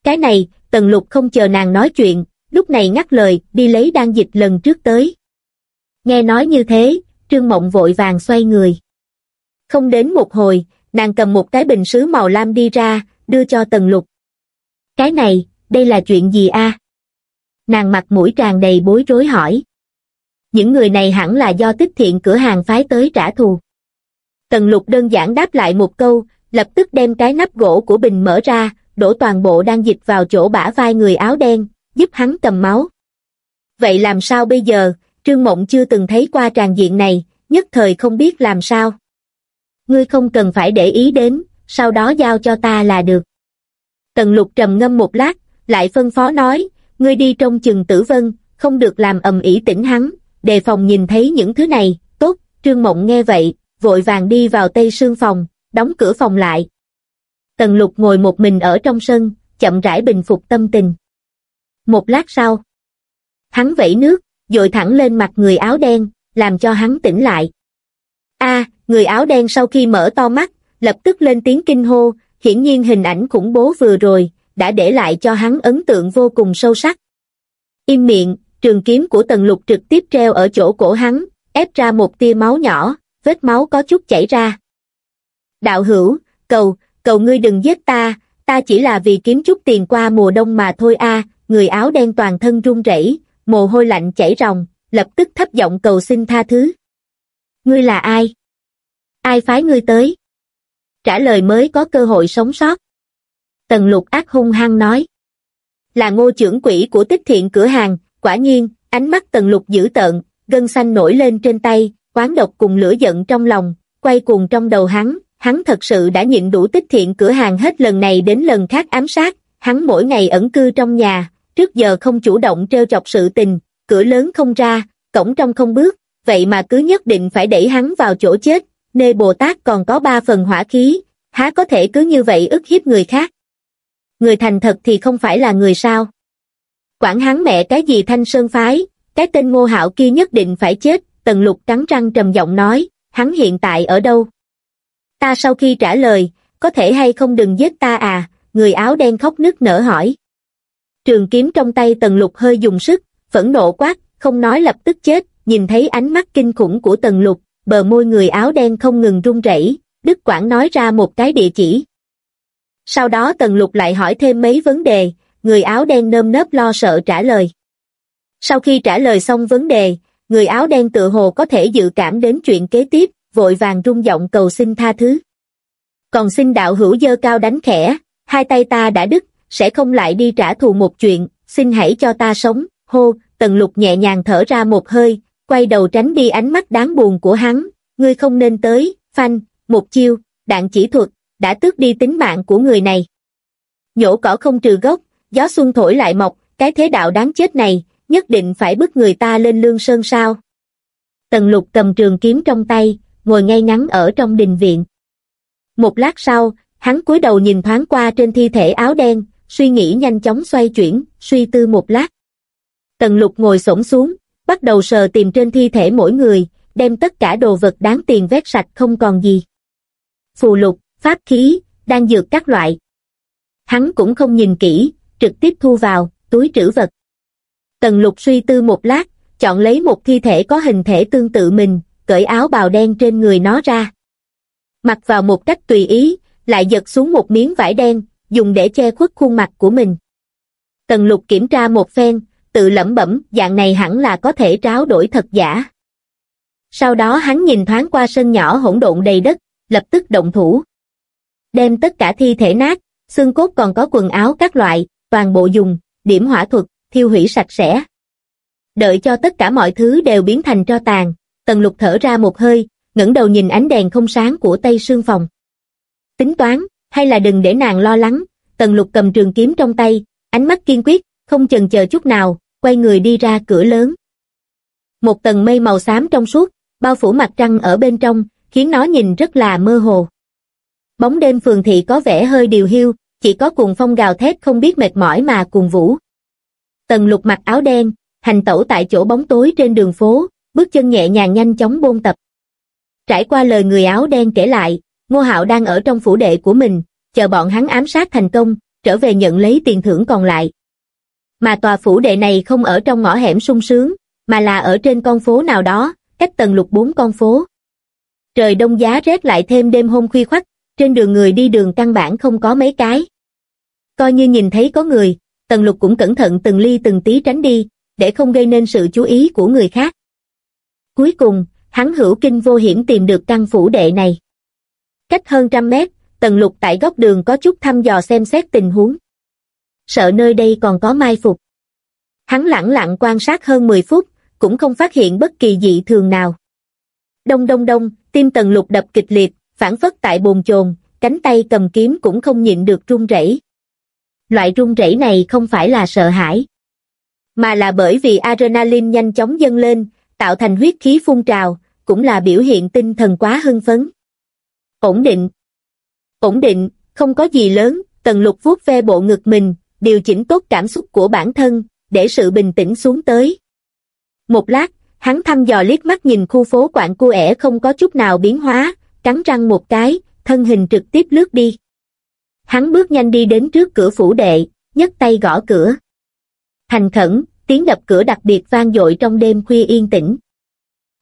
Speaker 1: Cái này, tần lục không chờ nàng nói chuyện, lúc này ngắt lời, đi lấy đan dịch lần trước tới. Nghe nói như thế, Trương Mộng vội vàng xoay người. Không đến một hồi, nàng cầm một cái bình sứ màu lam đi ra, đưa cho Tần Lục. Cái này, đây là chuyện gì a? Nàng mặt mũi tràn đầy bối rối hỏi. Những người này hẳn là do tích thiện cửa hàng phái tới trả thù. Tần Lục đơn giản đáp lại một câu, lập tức đem cái nắp gỗ của bình mở ra, đổ toàn bộ đan dịch vào chỗ bả vai người áo đen, giúp hắn cầm máu. Vậy làm sao bây giờ, Trương Mộng chưa từng thấy qua tràn diện này, nhất thời không biết làm sao. Ngươi không cần phải để ý đến, sau đó giao cho ta là được. Tần lục trầm ngâm một lát, lại phân phó nói, ngươi đi trong chừng tử vân, không được làm ầm ĩ tỉnh hắn, đề phòng nhìn thấy những thứ này, tốt, Trương Mộng nghe vậy, vội vàng đi vào tây sương phòng, đóng cửa phòng lại. Tần lục ngồi một mình ở trong sân, chậm rãi bình phục tâm tình. Một lát sau, hắn vẫy nước, dội thẳng lên mặt người áo đen, làm cho hắn tỉnh lại. A, người áo đen sau khi mở to mắt, lập tức lên tiếng kinh hô, hiển nhiên hình ảnh khủng bố vừa rồi, đã để lại cho hắn ấn tượng vô cùng sâu sắc. Im miệng, trường kiếm của tần lục trực tiếp treo ở chỗ cổ hắn, ép ra một tia máu nhỏ, vết máu có chút chảy ra. Đạo hữu, cầu, cầu ngươi đừng giết ta, ta chỉ là vì kiếm chút tiền qua mùa đông mà thôi a người áo đen toàn thân run rẩy, mồ hôi lạnh chảy ròng, lập tức thấp giọng cầu xin tha thứ. Ngươi là ai? Ai phái ngươi tới? Trả lời mới có cơ hội sống sót. Tần lục ác hung hăng nói. Là ngô trưởng quỹ của tích thiện cửa hàng, quả nhiên, ánh mắt tần lục dữ tợn, gân xanh nổi lên trên tay, quán độc cùng lửa giận trong lòng, quay cuồng trong đầu hắn, hắn thật sự đã nhịn đủ tích thiện cửa hàng hết lần này đến lần khác ám sát, hắn mỗi ngày ẩn cư trong nhà, trước giờ không chủ động trêu chọc sự tình, cửa lớn không ra, cổng trong không bước, vậy mà cứ nhất định phải đẩy hắn vào chỗ chết, nê Bồ Tát còn có ba phần hỏa khí, há có thể cứ như vậy ức hiếp người khác. Người thành thật thì không phải là người sao. Quản hắn mẹ cái gì thanh sơn phái, cái tên ngô hạo kia nhất định phải chết, tần lục cắn răng trầm giọng nói, hắn hiện tại ở đâu? Ta sau khi trả lời, có thể hay không đừng giết ta à, người áo đen khóc nức nở hỏi. Trường kiếm trong tay tần lục hơi dùng sức, phẫn nộ quát, không nói lập tức chết, nhìn thấy ánh mắt kinh khủng của tần lục, bờ môi người áo đen không ngừng run rẩy, Đức Quảng nói ra một cái địa chỉ. Sau đó tần lục lại hỏi thêm mấy vấn đề, người áo đen nơm nớp lo sợ trả lời. Sau khi trả lời xong vấn đề, người áo đen tự hồ có thể dự cảm đến chuyện kế tiếp, vội vàng rung giọng cầu xin tha thứ. Còn xin đạo hữu dơ cao đánh khẽ, hai tay ta đã đứt, sẽ không lại đi trả thù một chuyện, xin hãy cho ta sống, hô, tần lục nhẹ nhàng thở ra một hơi, quay đầu tránh đi ánh mắt đáng buồn của hắn, ngươi không nên tới, phanh, một chiêu, đạn chỉ thuật, đã tước đi tính mạng của người này. Nhổ cỏ không trừ gốc, gió xuân thổi lại mọc, cái thế đạo đáng chết này, nhất định phải bức người ta lên lương sơn sao. Tần lục cầm trường kiếm trong tay, ngồi ngay ngắn ở trong đình viện. Một lát sau, hắn cúi đầu nhìn thoáng qua trên thi thể áo đen, suy nghĩ nhanh chóng xoay chuyển, suy tư một lát. Tần lục ngồi xổm xuống, bắt đầu sờ tìm trên thi thể mỗi người, đem tất cả đồ vật đáng tiền vét sạch không còn gì. Phù lục, pháp khí, đang dược các loại. Hắn cũng không nhìn kỹ, trực tiếp thu vào, túi trữ vật. Tần lục suy tư một lát, chọn lấy một thi thể có hình thể tương tự mình, cởi áo bào đen trên người nó ra. Mặc vào một cách tùy ý, lại giật xuống một miếng vải đen, dùng để che khuất khuôn mặt của mình. Tần lục kiểm tra một phen, tự lẩm bẩm, dạng này hẳn là có thể tráo đổi thật giả. Sau đó hắn nhìn thoáng qua sân nhỏ hỗn độn đầy đất, lập tức động thủ. Đem tất cả thi thể nát, xương cốt còn có quần áo các loại, toàn bộ dùng, điểm hỏa thuật, thiêu hủy sạch sẽ. Đợi cho tất cả mọi thứ đều biến thành tro tàn, tần lục thở ra một hơi, ngẩng đầu nhìn ánh đèn không sáng của tây sương phòng. Tính toán, hay là đừng để nàng lo lắng, tần lục cầm trường kiếm trong tay, ánh mắt kiên quyết, không chần chờ chút nào, quay người đi ra cửa lớn. Một tầng mây màu xám trong suốt, bao phủ mặt trăng ở bên trong, khiến nó nhìn rất là mơ hồ. Bóng đêm phường thị có vẻ hơi điều hiu, chỉ có cuồng phong gào thét không biết mệt mỏi mà cuồng vũ. Tần lục mặc áo đen, hành tẩu tại chỗ bóng tối trên đường phố, bước chân nhẹ nhàng nhanh chóng bôn tập. Trải qua lời người áo đen kể lại, Ngô Hạo đang ở trong phủ đệ của mình, chờ bọn hắn ám sát thành công, trở về nhận lấy tiền thưởng còn lại. Mà tòa phủ đệ này không ở trong ngõ hẻm sung sướng, mà là ở trên con phố nào đó, cách tầng lục bốn con phố. Trời đông giá rét lại thêm đêm hôm khuya khoắt, trên đường người đi đường căn bản không có mấy cái. Coi như nhìn thấy có người, tần lục cũng cẩn thận từng ly từng tí tránh đi, để không gây nên sự chú ý của người khác. Cuối cùng, hắn hữu kinh vô hiểm tìm được căn phủ đệ này. Cách hơn trăm mét, tần lục tại góc đường có chút thăm dò xem xét tình huống. Sợ nơi đây còn có mai phục. Hắn lẳng lặng quan sát hơn 10 phút, cũng không phát hiện bất kỳ dị thường nào. Đông đông đông, tim tần lục đập kịch liệt, phản phất tại bồn chồn, cánh tay cầm kiếm cũng không nhịn được run rẩy. Loại run rẩy này không phải là sợ hãi, mà là bởi vì adrenaline nhanh chóng dâng lên, tạo thành huyết khí phun trào, cũng là biểu hiện tinh thần quá hưng phấn. Ổn định. Ổn định, không có gì lớn, tần lục vuốt ve bộ ngực mình, điều chỉnh tốt cảm xúc của bản thân, để sự bình tĩnh xuống tới. Một lát, hắn thăm dò liếc mắt nhìn khu phố quạng cu ẻ không có chút nào biến hóa, cắn răng một cái, thân hình trực tiếp lướt đi. Hắn bước nhanh đi đến trước cửa phủ đệ, nhấc tay gõ cửa. Thành khẩn, tiếng đập cửa đặc biệt vang dội trong đêm khuya yên tĩnh.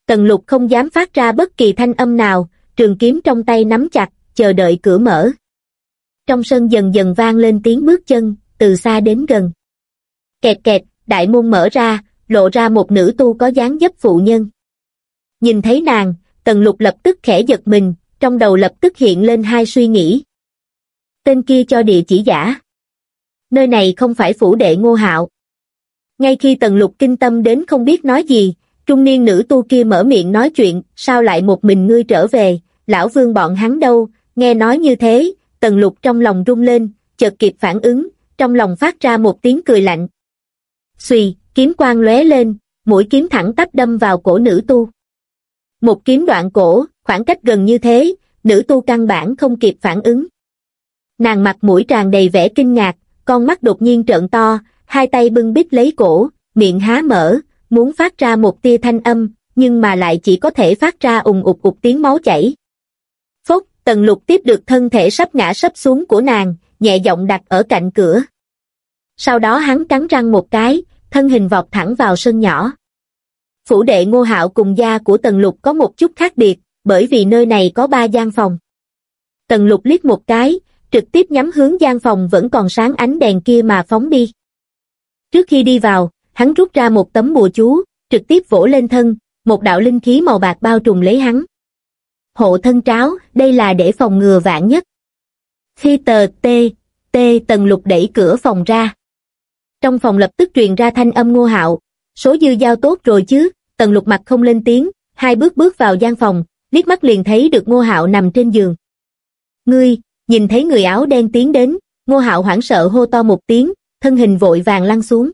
Speaker 1: Tần lục không dám phát ra bất kỳ thanh âm nào, trường kiếm trong tay nắm chặt, chờ đợi cửa mở. Trong sân dần dần vang lên tiếng bước chân, từ xa đến gần. Kẹt kẹt, đại môn mở ra, lộ ra một nữ tu có dáng dấp phụ nhân. Nhìn thấy nàng, tần lục lập tức khẽ giật mình, trong đầu lập tức hiện lên hai suy nghĩ. Tên kia cho địa chỉ giả. Nơi này không phải phủ đệ ngô hạo. Ngay khi tần lục kinh tâm đến không biết nói gì, trung niên nữ tu kia mở miệng nói chuyện, sao lại một mình ngươi trở về, lão vương bọn hắn đâu, nghe nói như thế, tần lục trong lòng rung lên, chợt kịp phản ứng, trong lòng phát ra một tiếng cười lạnh. Xùy, kiếm quang lóe lên, mũi kiếm thẳng tắp đâm vào cổ nữ tu. Một kiếm đoạn cổ, khoảng cách gần như thế, nữ tu căn bản không kịp phản ứng. Nàng mặt mũi tràn đầy vẻ kinh ngạc, con mắt đột nhiên trợn to, hai tay bưng bít lấy cổ, miệng há mở, muốn phát ra một tia thanh âm, nhưng mà lại chỉ có thể phát ra ùng ục ục tiếng máu chảy. Tần lục tiếp được thân thể sắp ngã sắp xuống của nàng, nhẹ giọng đặt ở cạnh cửa. Sau đó hắn cắn răng một cái, thân hình vọt thẳng vào sân nhỏ. Phủ đệ ngô hạo cùng gia của tần lục có một chút khác biệt, bởi vì nơi này có ba gian phòng. Tần lục liếc một cái, trực tiếp nhắm hướng gian phòng vẫn còn sáng ánh đèn kia mà phóng đi. Trước khi đi vào, hắn rút ra một tấm bùa chú, trực tiếp vỗ lên thân, một đạo linh khí màu bạc bao trùm lấy hắn. Hộ thân tráo, đây là để phòng ngừa vạn nhất. Khi tờ T, T tần lục đẩy cửa phòng ra. Trong phòng lập tức truyền ra thanh âm ngô hạo, số dư giao tốt rồi chứ, tần lục mặt không lên tiếng, hai bước bước vào gian phòng, liếc mắt liền thấy được ngô hạo nằm trên giường. Ngươi, nhìn thấy người áo đen tiến đến, ngô hạo hoảng sợ hô to một tiếng, thân hình vội vàng lăn xuống.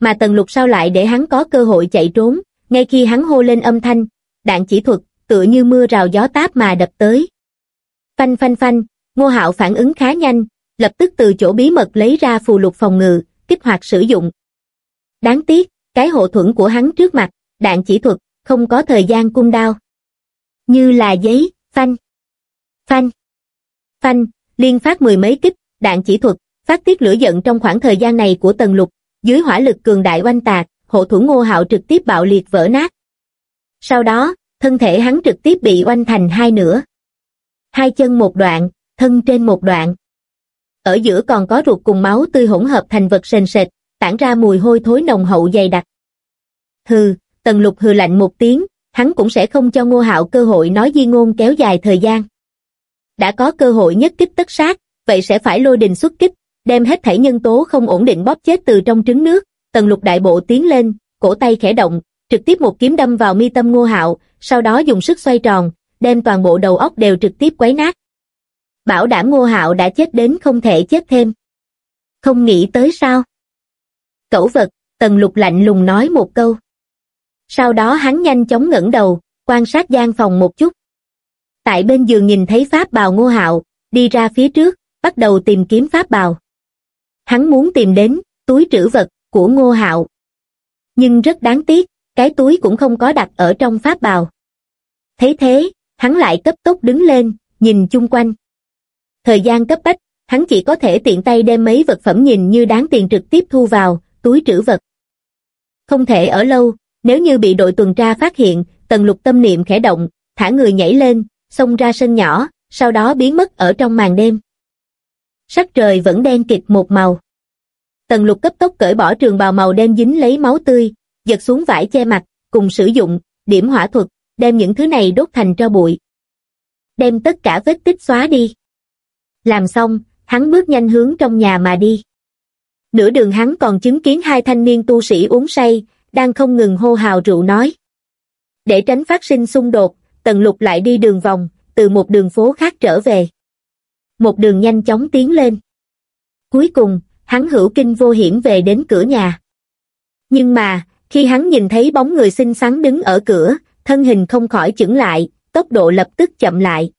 Speaker 1: Mà tần lục sao lại để hắn có cơ hội chạy trốn, ngay khi hắn hô lên âm thanh, đạn chỉ thuật, tựa như mưa rào gió táp mà đập tới. Phanh phanh phanh, ngô hạo phản ứng khá nhanh, lập tức từ chỗ bí mật lấy ra phù lục phòng ngự, kích hoạt sử dụng. Đáng tiếc, cái hộ thuẫn của hắn trước mặt, đạn chỉ thuật, không có thời gian cung đao. Như là giấy, phanh, phanh, phanh, liên phát mười mấy kích, đạn chỉ thuật, phát tiết lửa giận trong khoảng thời gian này của tần lục, dưới hỏa lực cường đại oanh tạc, hộ thuẫn ngô hạo trực tiếp bạo liệt vỡ nát. Sau đó, thân thể hắn trực tiếp bị oanh thành hai nửa. Hai chân một đoạn, thân trên một đoạn. Ở giữa còn có ruột cùng máu tươi hỗn hợp thành vật sền sệt, tản ra mùi hôi thối nồng hậu dày đặc. Hừ, tần lục hừ lạnh một tiếng, hắn cũng sẽ không cho ngô hạo cơ hội nói di ngôn kéo dài thời gian. Đã có cơ hội nhất kích tất sát, vậy sẽ phải lôi đình xuất kích, đem hết thảy nhân tố không ổn định bóp chết từ trong trứng nước, tần lục đại bộ tiến lên, cổ tay khẽ động, trực tiếp một kiếm đâm vào mi tâm ngô hạo, sau đó dùng sức xoay tròn, đem toàn bộ đầu óc đều trực tiếp quấy nát. Bảo đảm ngô hạo đã chết đến không thể chết thêm. Không nghĩ tới sao? Cẩu vật, tần lục lạnh lùng nói một câu. Sau đó hắn nhanh chóng ngẩng đầu, quan sát gian phòng một chút. Tại bên giường nhìn thấy pháp bào ngô hạo, đi ra phía trước, bắt đầu tìm kiếm pháp bào. Hắn muốn tìm đến túi trữ vật của ngô hạo. Nhưng rất đáng tiếc, cái túi cũng không có đặt ở trong pháp bào. Thấy thế, hắn lại cấp tốc đứng lên, nhìn chung quanh. Thời gian cấp bách, hắn chỉ có thể tiện tay đem mấy vật phẩm nhìn như đáng tiền trực tiếp thu vào, túi trữ vật. Không thể ở lâu, nếu như bị đội tuần tra phát hiện, tần lục tâm niệm khẽ động, thả người nhảy lên, xông ra sân nhỏ, sau đó biến mất ở trong màn đêm. Sắc trời vẫn đen kịt một màu. Tần lục cấp tốc cởi bỏ trường bào màu đen dính lấy máu tươi, giật xuống vải che mặt, cùng sử dụng, điểm hỏa thuật, đem những thứ này đốt thành tro bụi. Đem tất cả vết tích xóa đi. Làm xong, hắn bước nhanh hướng trong nhà mà đi. Nửa đường hắn còn chứng kiến hai thanh niên tu sĩ uống say, đang không ngừng hô hào rượu nói. Để tránh phát sinh xung đột, Tần Lục lại đi đường vòng, từ một đường phố khác trở về. Một đường nhanh chóng tiến lên. Cuối cùng, hắn hữu kinh vô hiểm về đến cửa nhà. Nhưng mà, khi hắn nhìn thấy bóng người xinh xắn đứng ở cửa, thân hình không khỏi chững lại, tốc độ lập tức chậm lại.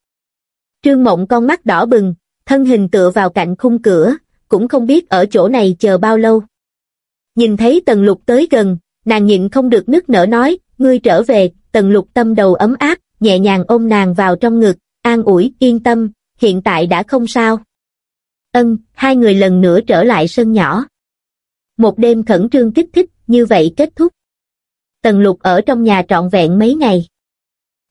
Speaker 1: Trương Mộng con mắt đỏ bừng, thân hình tựa vào cạnh khung cửa, cũng không biết ở chỗ này chờ bao lâu. Nhìn thấy Tần Lục tới gần, nàng nhịn không được nức nở nói, ngươi trở về, Tần Lục tâm đầu ấm áp, nhẹ nhàng ôm nàng vào trong ngực, an ủi, yên tâm, hiện tại đã không sao. Ân, hai người lần nữa trở lại sân nhỏ. Một đêm khẩn trương kích thích, như vậy kết thúc. Tần lục ở trong nhà trọn vẹn mấy ngày.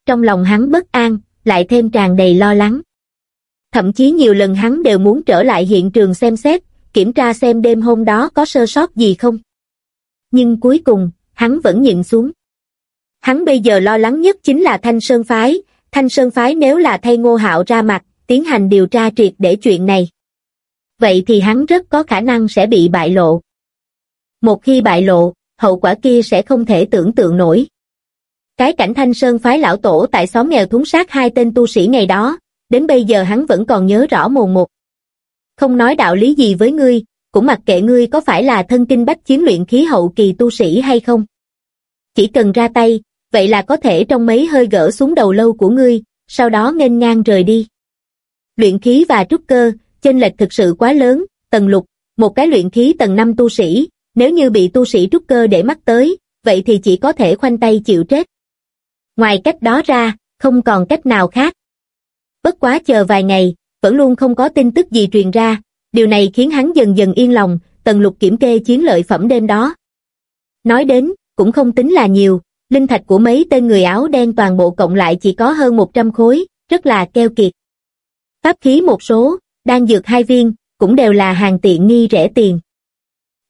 Speaker 1: Trong lòng hắn bất an, lại thêm tràn đầy lo lắng. Thậm chí nhiều lần hắn đều muốn trở lại hiện trường xem xét, kiểm tra xem đêm hôm đó có sơ sót gì không. Nhưng cuối cùng, hắn vẫn nhịn xuống. Hắn bây giờ lo lắng nhất chính là Thanh Sơn Phái, Thanh Sơn Phái nếu là thay Ngô Hạo ra mặt, tiến hành điều tra triệt để chuyện này. Vậy thì hắn rất có khả năng sẽ bị bại lộ. Một khi bại lộ, hậu quả kia sẽ không thể tưởng tượng nổi. Cái cảnh Thanh Sơn Phái lão tổ tại xóm nghèo thúng sát hai tên tu sĩ ngày đó, đến bây giờ hắn vẫn còn nhớ rõ mồn một. Không nói đạo lý gì với ngươi, cũng mặc kệ ngươi có phải là thân kinh bách chiến luyện khí hậu kỳ tu sĩ hay không. Chỉ cần ra tay, vậy là có thể trong mấy hơi gỡ xuống đầu lâu của ngươi, sau đó nghênh ngang rời đi. Luyện khí và trúc cơ, chênh lệch thực sự quá lớn, tầng lục, một cái luyện khí tầng 5 tu sĩ, nếu như bị tu sĩ trúc cơ để mắt tới, vậy thì chỉ có thể khoanh tay chịu chết. Ngoài cách đó ra, không còn cách nào khác. Bất quá chờ vài ngày, vẫn luôn không có tin tức gì truyền ra, điều này khiến hắn dần dần yên lòng, tần lục kiểm kê chiến lợi phẩm đêm đó. Nói đến, cũng không tính là nhiều, linh thạch của mấy tên người áo đen toàn bộ cộng lại chỉ có hơn 100 khối, rất là keo kiệt. Pháp khí một số, đang dược hai viên, cũng đều là hàng tiện nghi rẻ tiền.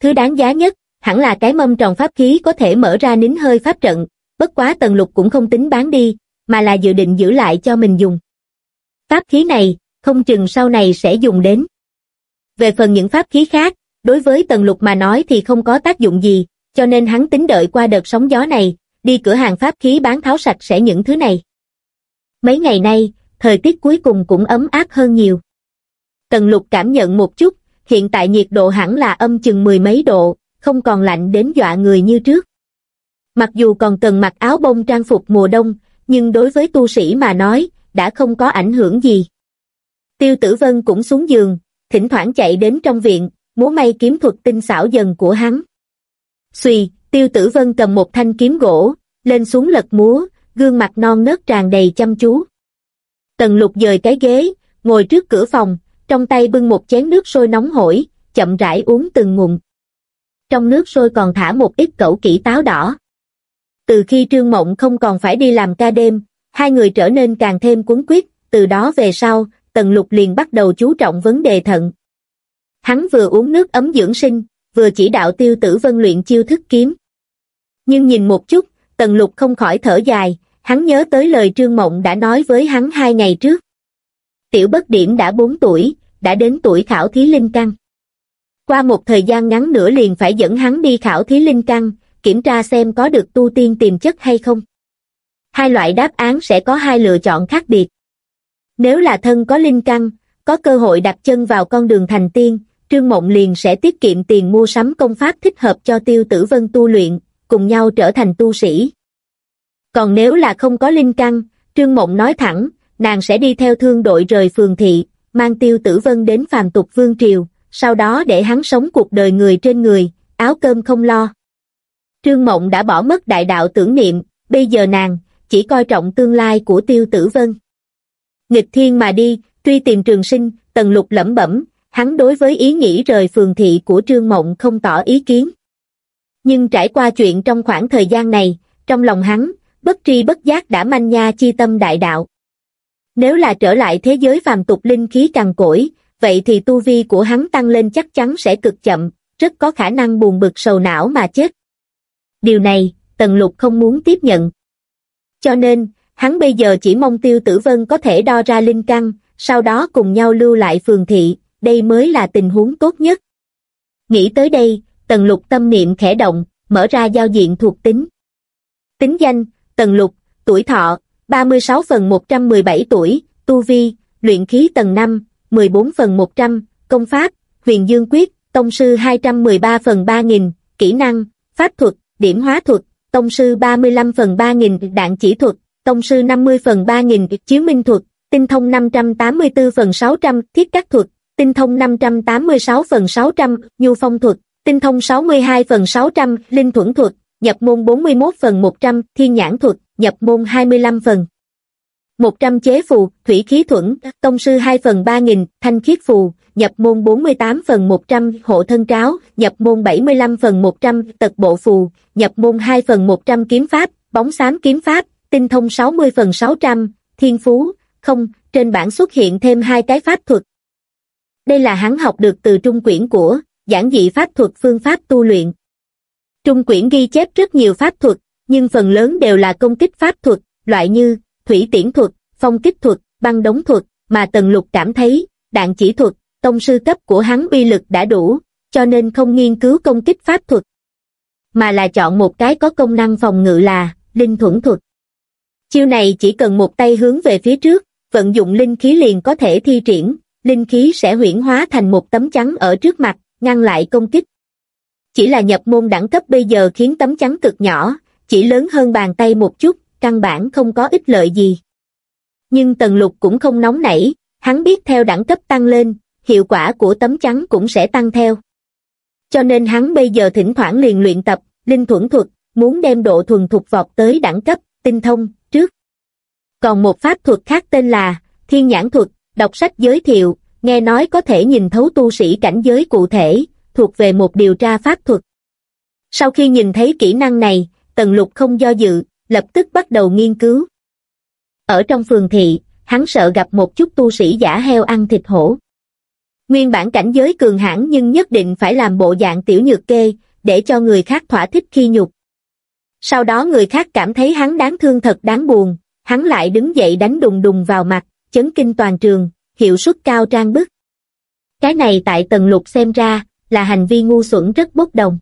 Speaker 1: Thứ đáng giá nhất, hẳn là cái mâm tròn pháp khí có thể mở ra nín hơi pháp trận, bất quá tần lục cũng không tính bán đi, mà là dự định giữ lại cho mình dùng. Pháp khí này, không chừng sau này sẽ dùng đến. Về phần những pháp khí khác, đối với tần lục mà nói thì không có tác dụng gì, cho nên hắn tính đợi qua đợt sóng gió này, đi cửa hàng pháp khí bán tháo sạch sẽ những thứ này. Mấy ngày nay, thời tiết cuối cùng cũng ấm áp hơn nhiều. Tần lục cảm nhận một chút, hiện tại nhiệt độ hẳn là âm chừng mười mấy độ, không còn lạnh đến dọa người như trước. Mặc dù còn cần mặc áo bông trang phục mùa đông, nhưng đối với tu sĩ mà nói, đã không có ảnh hưởng gì. Tiêu tử vân cũng xuống giường, thỉnh thoảng chạy đến trong viện, múa may kiếm thuật tinh xảo dần của hắn. Xùy, tiêu tử vân cầm một thanh kiếm gỗ, lên xuống lật múa, gương mặt non nớt tràn đầy chăm chú. Tần lục dời cái ghế, ngồi trước cửa phòng, trong tay bưng một chén nước sôi nóng hổi, chậm rãi uống từng ngụm. Trong nước sôi còn thả một ít cẩu kỹ táo đỏ. Từ khi Trương Mộng không còn phải đi làm ca đêm, hai người trở nên càng thêm cuốn quyết, từ đó về sau, Tần Lục liền bắt đầu chú trọng vấn đề thận. Hắn vừa uống nước ấm dưỡng sinh, vừa chỉ đạo tiêu tử vân luyện chiêu thức kiếm. Nhưng nhìn một chút, Tần Lục không khỏi thở dài, hắn nhớ tới lời Trương Mộng đã nói với hắn hai ngày trước. Tiểu bất điểm đã 4 tuổi, đã đến tuổi khảo thí linh căn. Qua một thời gian ngắn nữa liền phải dẫn hắn đi khảo thí linh căn, kiểm tra xem có được tu tiên tiềm chất hay không. Hai loại đáp án sẽ có hai lựa chọn khác biệt. Nếu là thân có linh căn, có cơ hội đặt chân vào con đường thành tiên, Trương Mộng liền sẽ tiết kiệm tiền mua sắm công pháp thích hợp cho tiêu tử vân tu luyện, cùng nhau trở thành tu sĩ. Còn nếu là không có linh căn, Trương Mộng nói thẳng, nàng sẽ đi theo thương đội rời phường thị, mang tiêu tử vân đến phàm tục vương triều, sau đó để hắn sống cuộc đời người trên người, áo cơm không lo. Trương Mộng đã bỏ mất đại đạo tưởng niệm, bây giờ nàng, chỉ coi trọng tương lai của tiêu tử vân. Nghịch thiên mà đi, truy tìm trường sinh, tần lục lẩm bẩm, hắn đối với ý nghĩ rời phường thị của Trương Mộng không tỏ ý kiến. Nhưng trải qua chuyện trong khoảng thời gian này, trong lòng hắn, bất tri bất giác đã manh nha chi tâm đại đạo. Nếu là trở lại thế giới phàm tục linh khí cằn cỗi, vậy thì tu vi của hắn tăng lên chắc chắn sẽ cực chậm, rất có khả năng buồn bực sầu não mà chết. Điều này, Tần Lục không muốn tiếp nhận. Cho nên, hắn bây giờ chỉ mong Tiêu Tử Vân có thể đo ra linh căn, sau đó cùng nhau lưu lại phường thị, đây mới là tình huống tốt nhất. Nghĩ tới đây, Tần Lục tâm niệm khẽ động, mở ra giao diện thuộc tính. Tính danh, Tần Lục, tuổi thọ, 36 phần 117 tuổi, tu vi, luyện khí tầng 5, 14 phần 100, công pháp, huyền dương quyết, tông sư 213 phần 3000, kỹ năng, pháp thuật, điểm hóa thuật, tông sư 35 phần 3000, đạn chỉ thuật, tông sư 50 phần 3000, chiếu minh thuật, tinh thông 584 phần 600, thiết cắt thuật, tinh thông 586 phần 600, nhu phong thuật, tinh thông 62 phần 600, linh thuẫn thuật, nhập môn 41 phần 100, thiên nhãn thuật, nhập môn 25 phần. 100 chế phù, thủy khí thuẫn, tông sư 2 phần 3000, thanh khiết phù, nhập môn 48 phần 100, hộ thân tráo, nhập môn 75 phần 100, tật bộ phù, nhập môn 2 phần 100 kiếm pháp, bóng xám kiếm pháp, tinh thông 60 phần 600, thiên phú, không, trên bảng xuất hiện thêm hai cái pháp thuật. Đây là hắn học được từ trung quyển của, giảng dị pháp thuật phương pháp tu luyện. Trung quyển ghi chép rất nhiều pháp thuật, nhưng phần lớn đều là công kích pháp thuật, loại như thủy tiễn thuật, phong kích thuật, băng đống thuật, mà Tần Lục cảm thấy, đạn chỉ thuật, tông sư cấp của hắn uy lực đã đủ, cho nên không nghiên cứu công kích pháp thuật, mà là chọn một cái có công năng phòng ngự là linh thuẫn thuật. Chiêu này chỉ cần một tay hướng về phía trước, vận dụng linh khí liền có thể thi triển, linh khí sẽ huyển hóa thành một tấm chắn ở trước mặt, ngăn lại công kích. Chỉ là nhập môn đẳng cấp bây giờ khiến tấm chắn cực nhỏ, chỉ lớn hơn bàn tay một chút, căn bản không có ích lợi gì. Nhưng Tần Lục cũng không nóng nảy, hắn biết theo đẳng cấp tăng lên, hiệu quả của tấm chắn cũng sẽ tăng theo. Cho nên hắn bây giờ thỉnh thoảng liền luyện tập, linh thuẫn thuật, muốn đem độ thuần thục vọt tới đẳng cấp, tinh thông, trước. Còn một pháp thuật khác tên là, thiên nhãn thuật, đọc sách giới thiệu, nghe nói có thể nhìn thấu tu sĩ cảnh giới cụ thể, thuộc về một điều tra pháp thuật. Sau khi nhìn thấy kỹ năng này, Tần Lục không do dự, lập tức bắt đầu nghiên cứu. Ở trong phường thị, hắn sợ gặp một chút tu sĩ giả heo ăn thịt hổ. Nguyên bản cảnh giới cường hãn nhưng nhất định phải làm bộ dạng tiểu nhược kê, để cho người khác thỏa thích khi nhục. Sau đó người khác cảm thấy hắn đáng thương thật đáng buồn, hắn lại đứng dậy đánh đùng đùng vào mặt, chấn kinh toàn trường, hiệu suất cao trang bức. Cái này tại Tần lục xem ra, là hành vi ngu xuẩn rất bốc đồng.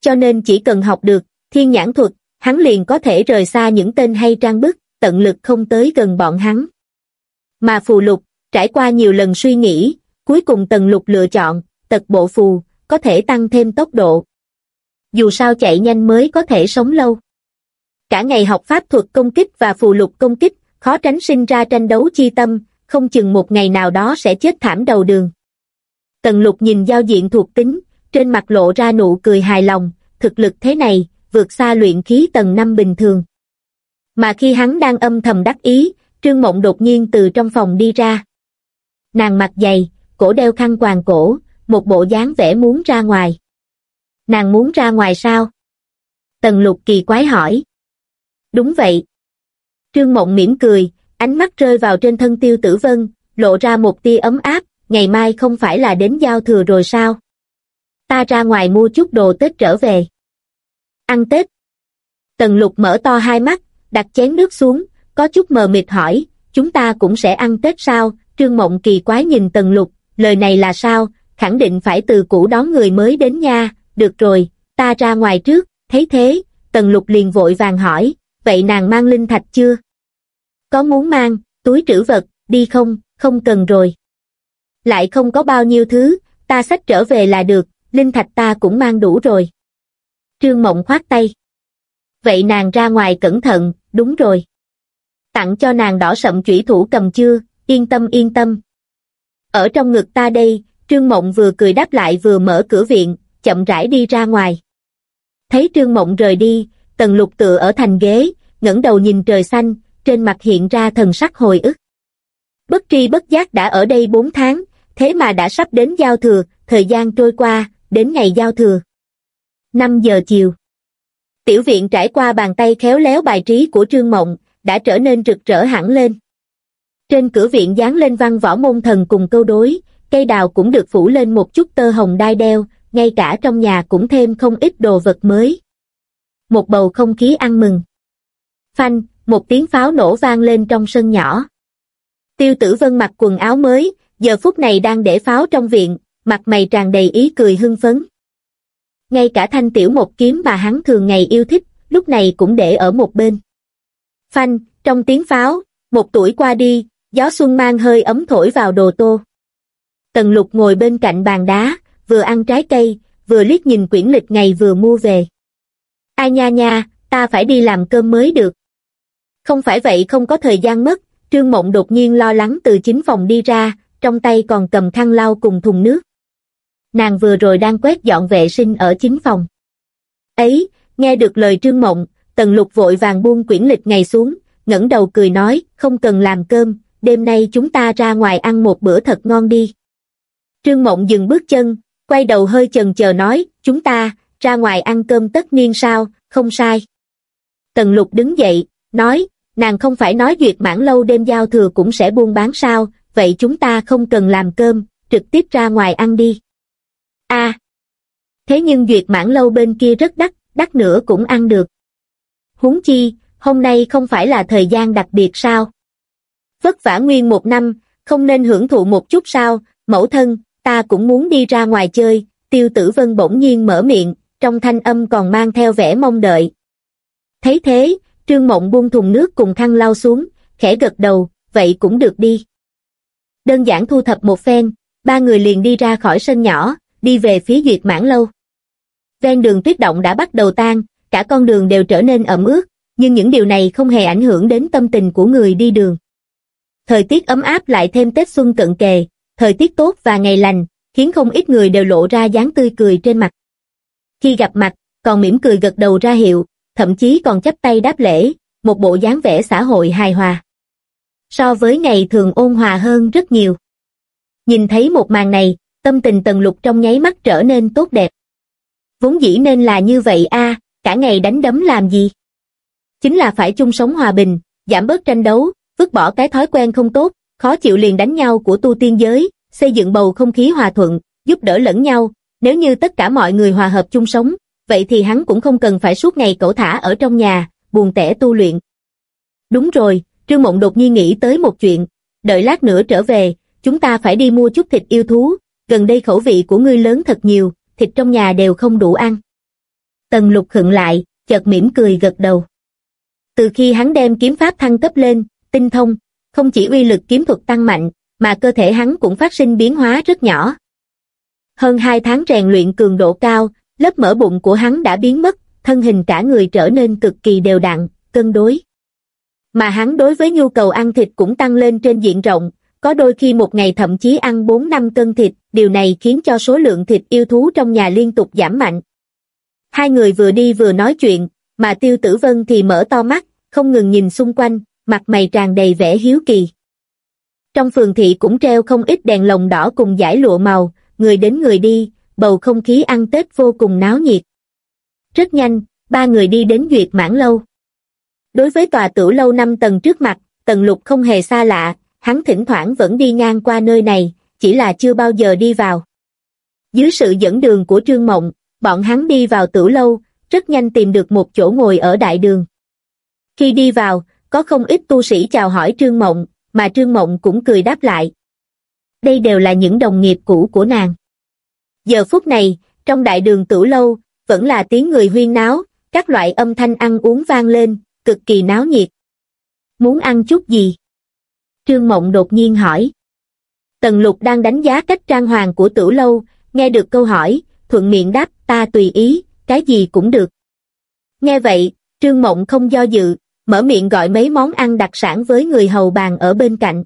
Speaker 1: Cho nên chỉ cần học được, thiên nhãn thuật, hắn liền có thể rời xa những tên hay trang bức, tận lực không tới gần bọn hắn. Mà phù lục, trải qua nhiều lần suy nghĩ, cuối cùng tần lục lựa chọn, tật bộ phù, có thể tăng thêm tốc độ. Dù sao chạy nhanh mới có thể sống lâu. Cả ngày học pháp thuật công kích và phù lục công kích, khó tránh sinh ra tranh đấu chi tâm, không chừng một ngày nào đó sẽ chết thảm đầu đường. Tần lục nhìn giao diện thuộc tính, trên mặt lộ ra nụ cười hài lòng, thực lực thế này, vượt xa luyện khí tầng 5 bình thường. Mà khi hắn đang âm thầm đắc ý, Trương Mộng đột nhiên từ trong phòng đi ra. Nàng mặt dày, cổ đeo khăn quàng cổ, một bộ dáng vẻ muốn ra ngoài. Nàng muốn ra ngoài sao? Tần lục kỳ quái hỏi. Đúng vậy. Trương Mộng mỉm cười, ánh mắt rơi vào trên thân tiêu tử vân, lộ ra một tia ấm áp, ngày mai không phải là đến giao thừa rồi sao? Ta ra ngoài mua chút đồ Tết trở về. Ăn Tết. Tần lục mở to hai mắt, đặt chén nước xuống, có chút mờ mịt hỏi, chúng ta cũng sẽ ăn Tết sao? Trương Mộng kỳ quái nhìn Tần lục, lời này là sao? Khẳng định phải từ cũ đón người mới đến nha, được rồi, ta ra ngoài trước, thấy thế, Tần lục liền vội vàng hỏi, vậy nàng mang linh thạch chưa? Có muốn mang, túi trữ vật, đi không, không cần rồi. Lại không có bao nhiêu thứ, ta xách trở về là được, linh thạch ta cũng mang đủ rồi. Trương Mộng khoát tay. Vậy nàng ra ngoài cẩn thận, đúng rồi. Tặng cho nàng đỏ sậm chủy thủ cầm chưa, yên tâm yên tâm. Ở trong ngực ta đây, Trương Mộng vừa cười đáp lại vừa mở cửa viện, chậm rãi đi ra ngoài. Thấy Trương Mộng rời đi, Tần Lục tựa ở thành ghế, ngẩng đầu nhìn trời xanh, trên mặt hiện ra thần sắc hồi ức. Bất tri bất giác đã ở đây 4 tháng, thế mà đã sắp đến giao thừa, thời gian trôi qua, đến ngày giao thừa. 5 giờ chiều. Tiểu viện trải qua bàn tay khéo léo bài trí của Trương Mộng, đã trở nên rực rỡ hẳn lên. Trên cửa viện dán lên văn võ môn thần cùng câu đối, cây đào cũng được phủ lên một chút tơ hồng đai đeo, ngay cả trong nhà cũng thêm không ít đồ vật mới. Một bầu không khí ăn mừng. Phanh, một tiếng pháo nổ vang lên trong sân nhỏ. Tiêu tử vân mặc quần áo mới, giờ phút này đang để pháo trong viện, mặt mày tràn đầy ý cười hưng phấn. Ngay cả thanh tiểu một kiếm mà hắn thường ngày yêu thích, lúc này cũng để ở một bên. Phanh, trong tiếng pháo, một tuổi qua đi, gió xuân mang hơi ấm thổi vào đồ tô. Tần lục ngồi bên cạnh bàn đá, vừa ăn trái cây, vừa liếc nhìn quyển lịch ngày vừa mua về. Ai nha nha, ta phải đi làm cơm mới được. Không phải vậy không có thời gian mất, Trương Mộng đột nhiên lo lắng từ chính phòng đi ra, trong tay còn cầm khăn lau cùng thùng nước. Nàng vừa rồi đang quét dọn vệ sinh ở chính phòng. Ấy, nghe được lời Trương Mộng, Tần Lục vội vàng buông quyển lịch ngày xuống, ngẩng đầu cười nói, không cần làm cơm, đêm nay chúng ta ra ngoài ăn một bữa thật ngon đi. Trương Mộng dừng bước chân, quay đầu hơi chần chờ nói, chúng ta, ra ngoài ăn cơm tất niên sao, không sai. Tần Lục đứng dậy, nói, nàng không phải nói duyệt mãn lâu đêm giao thừa cũng sẽ buôn bán sao, vậy chúng ta không cần làm cơm, trực tiếp ra ngoài ăn đi a thế nhưng duyệt mãn lâu bên kia rất đắt, đắt nữa cũng ăn được. Huống chi, hôm nay không phải là thời gian đặc biệt sao? Vất vả nguyên một năm, không nên hưởng thụ một chút sao, mẫu thân, ta cũng muốn đi ra ngoài chơi, tiêu tử vân bỗng nhiên mở miệng, trong thanh âm còn mang theo vẻ mong đợi. Thấy thế, trương mộng buông thùng nước cùng khăn lau xuống, khẽ gật đầu, vậy cũng được đi. Đơn giản thu thập một phen, ba người liền đi ra khỏi sân nhỏ, đi về phía duyệt mãn lâu. Ven đường tuyết động đã bắt đầu tan, cả con đường đều trở nên ẩm ướt, nhưng những điều này không hề ảnh hưởng đến tâm tình của người đi đường. Thời tiết ấm áp lại thêm Tết Xuân cận kề, thời tiết tốt và ngày lành, khiến không ít người đều lộ ra dáng tươi cười trên mặt. Khi gặp mặt, còn mỉm cười gật đầu ra hiệu, thậm chí còn chấp tay đáp lễ, một bộ dáng vẻ xã hội hài hòa. So với ngày thường ôn hòa hơn rất nhiều. Nhìn thấy một màn này, tâm tình tần lục trong nháy mắt trở nên tốt đẹp. Vốn dĩ nên là như vậy a cả ngày đánh đấm làm gì? Chính là phải chung sống hòa bình, giảm bớt tranh đấu, vứt bỏ cái thói quen không tốt, khó chịu liền đánh nhau của tu tiên giới, xây dựng bầu không khí hòa thuận, giúp đỡ lẫn nhau, nếu như tất cả mọi người hòa hợp chung sống, vậy thì hắn cũng không cần phải suốt ngày cẩu thả ở trong nhà, buồn tẻ tu luyện. Đúng rồi, Trương Mộng đột nhiên nghĩ tới một chuyện, đợi lát nữa trở về, chúng ta phải đi mua chút thịt yêu thú, gần đây khẩu vị của ngươi lớn thật nhiều, thịt trong nhà đều không đủ ăn. Tần lục khựng lại, chợt mỉm cười gật đầu. Từ khi hắn đem kiếm pháp thăng cấp lên, tinh thông, không chỉ uy lực kiếm thuật tăng mạnh, mà cơ thể hắn cũng phát sinh biến hóa rất nhỏ. Hơn hai tháng rèn luyện cường độ cao, lớp mỡ bụng của hắn đã biến mất, thân hình cả người trở nên cực kỳ đều đặn, cân đối. Mà hắn đối với nhu cầu ăn thịt cũng tăng lên trên diện rộng, có đôi khi một ngày thậm chí ăn 4 năm cân thịt, điều này khiến cho số lượng thịt yêu thú trong nhà liên tục giảm mạnh. Hai người vừa đi vừa nói chuyện, mà Tiêu Tử Vân thì mở to mắt, không ngừng nhìn xung quanh, mặt mày tràn đầy vẻ hiếu kỳ. Trong phường thị cũng treo không ít đèn lồng đỏ cùng giải lụa màu, người đến người đi, bầu không khí ăn Tết vô cùng náo nhiệt. Rất nhanh, ba người đi đến duyệt mãn lâu. Đối với tòa tử lâu năm tầng trước mặt, tầng lục không hề xa lạ, hắn thỉnh thoảng vẫn đi ngang qua nơi này, chỉ là chưa bao giờ đi vào. Dưới sự dẫn đường của Trương Mộng, bọn hắn đi vào tử lâu, rất nhanh tìm được một chỗ ngồi ở đại đường. Khi đi vào, có không ít tu sĩ chào hỏi Trương Mộng, mà Trương Mộng cũng cười đáp lại. Đây đều là những đồng nghiệp cũ của nàng. Giờ phút này, trong đại đường tử lâu, vẫn là tiếng người huyên náo, các loại âm thanh ăn uống vang lên, cực kỳ náo nhiệt. Muốn ăn chút gì? Trương Mộng đột nhiên hỏi. Tần Lục đang đánh giá cách trang hoàng của tử lâu, nghe được câu hỏi, thuận miệng đáp ta tùy ý, cái gì cũng được. Nghe vậy, Trương Mộng không do dự, mở miệng gọi mấy món ăn đặc sản với người hầu bàn ở bên cạnh.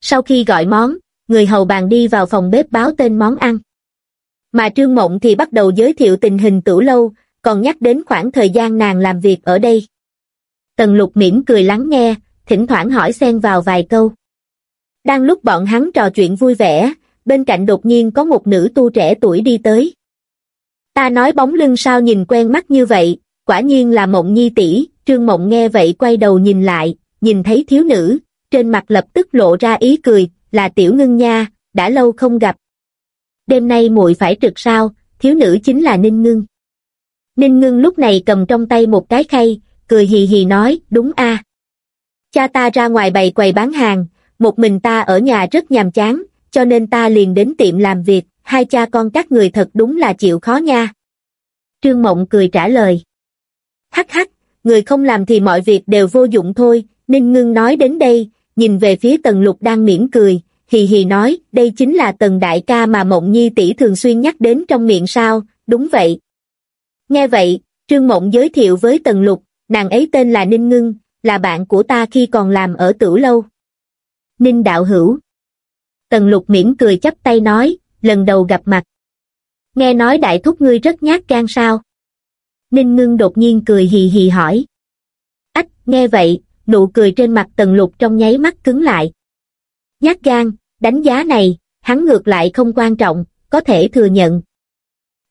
Speaker 1: Sau khi gọi món, người hầu bàn đi vào phòng bếp báo tên món ăn. Mà Trương Mộng thì bắt đầu giới thiệu tình hình tử lâu, còn nhắc đến khoảng thời gian nàng làm việc ở đây. Tần lục mỉm cười lắng nghe, thỉnh thoảng hỏi xen vào vài câu. Đang lúc bọn hắn trò chuyện vui vẻ, bên cạnh đột nhiên có một nữ tu trẻ tuổi đi tới. Ta nói bóng lưng sao nhìn quen mắt như vậy, quả nhiên là mộng nhi tỷ trương mộng nghe vậy quay đầu nhìn lại, nhìn thấy thiếu nữ, trên mặt lập tức lộ ra ý cười, là tiểu ngưng nha, đã lâu không gặp. Đêm nay muội phải trực sao, thiếu nữ chính là Ninh Ngưng. Ninh Ngưng lúc này cầm trong tay một cái khay, cười hì hì nói, đúng a. Cha ta ra ngoài bày quầy bán hàng, một mình ta ở nhà rất nhàm chán, cho nên ta liền đến tiệm làm việc, hai cha con các người thật đúng là chịu khó nha. Trương Mộng cười trả lời. Hắc hắc, người không làm thì mọi việc đều vô dụng thôi, Ninh Ngưng nói đến đây, nhìn về phía Tần Lục đang mỉm cười, hì hì nói, đây chính là Tần Đại ca mà Mộng Nhi tỷ thường xuyên nhắc đến trong miệng sao, đúng vậy. Nghe vậy, Trương Mộng giới thiệu với Tần Lục, nàng ấy tên là Ninh Ngưng, là bạn của ta khi còn làm ở tử lâu. Ninh đạo hữu. Tần Lục miễn cười chắp tay nói, lần đầu gặp mặt. Nghe nói đại thúc ngươi rất nhát gan sao? Ninh Ngưng đột nhiên cười hì hì hỏi. Ách, nghe vậy, nụ cười trên mặt Tần Lục trong nháy mắt cứng lại. Nhát gan, đánh giá này, hắn ngược lại không quan trọng, có thể thừa nhận.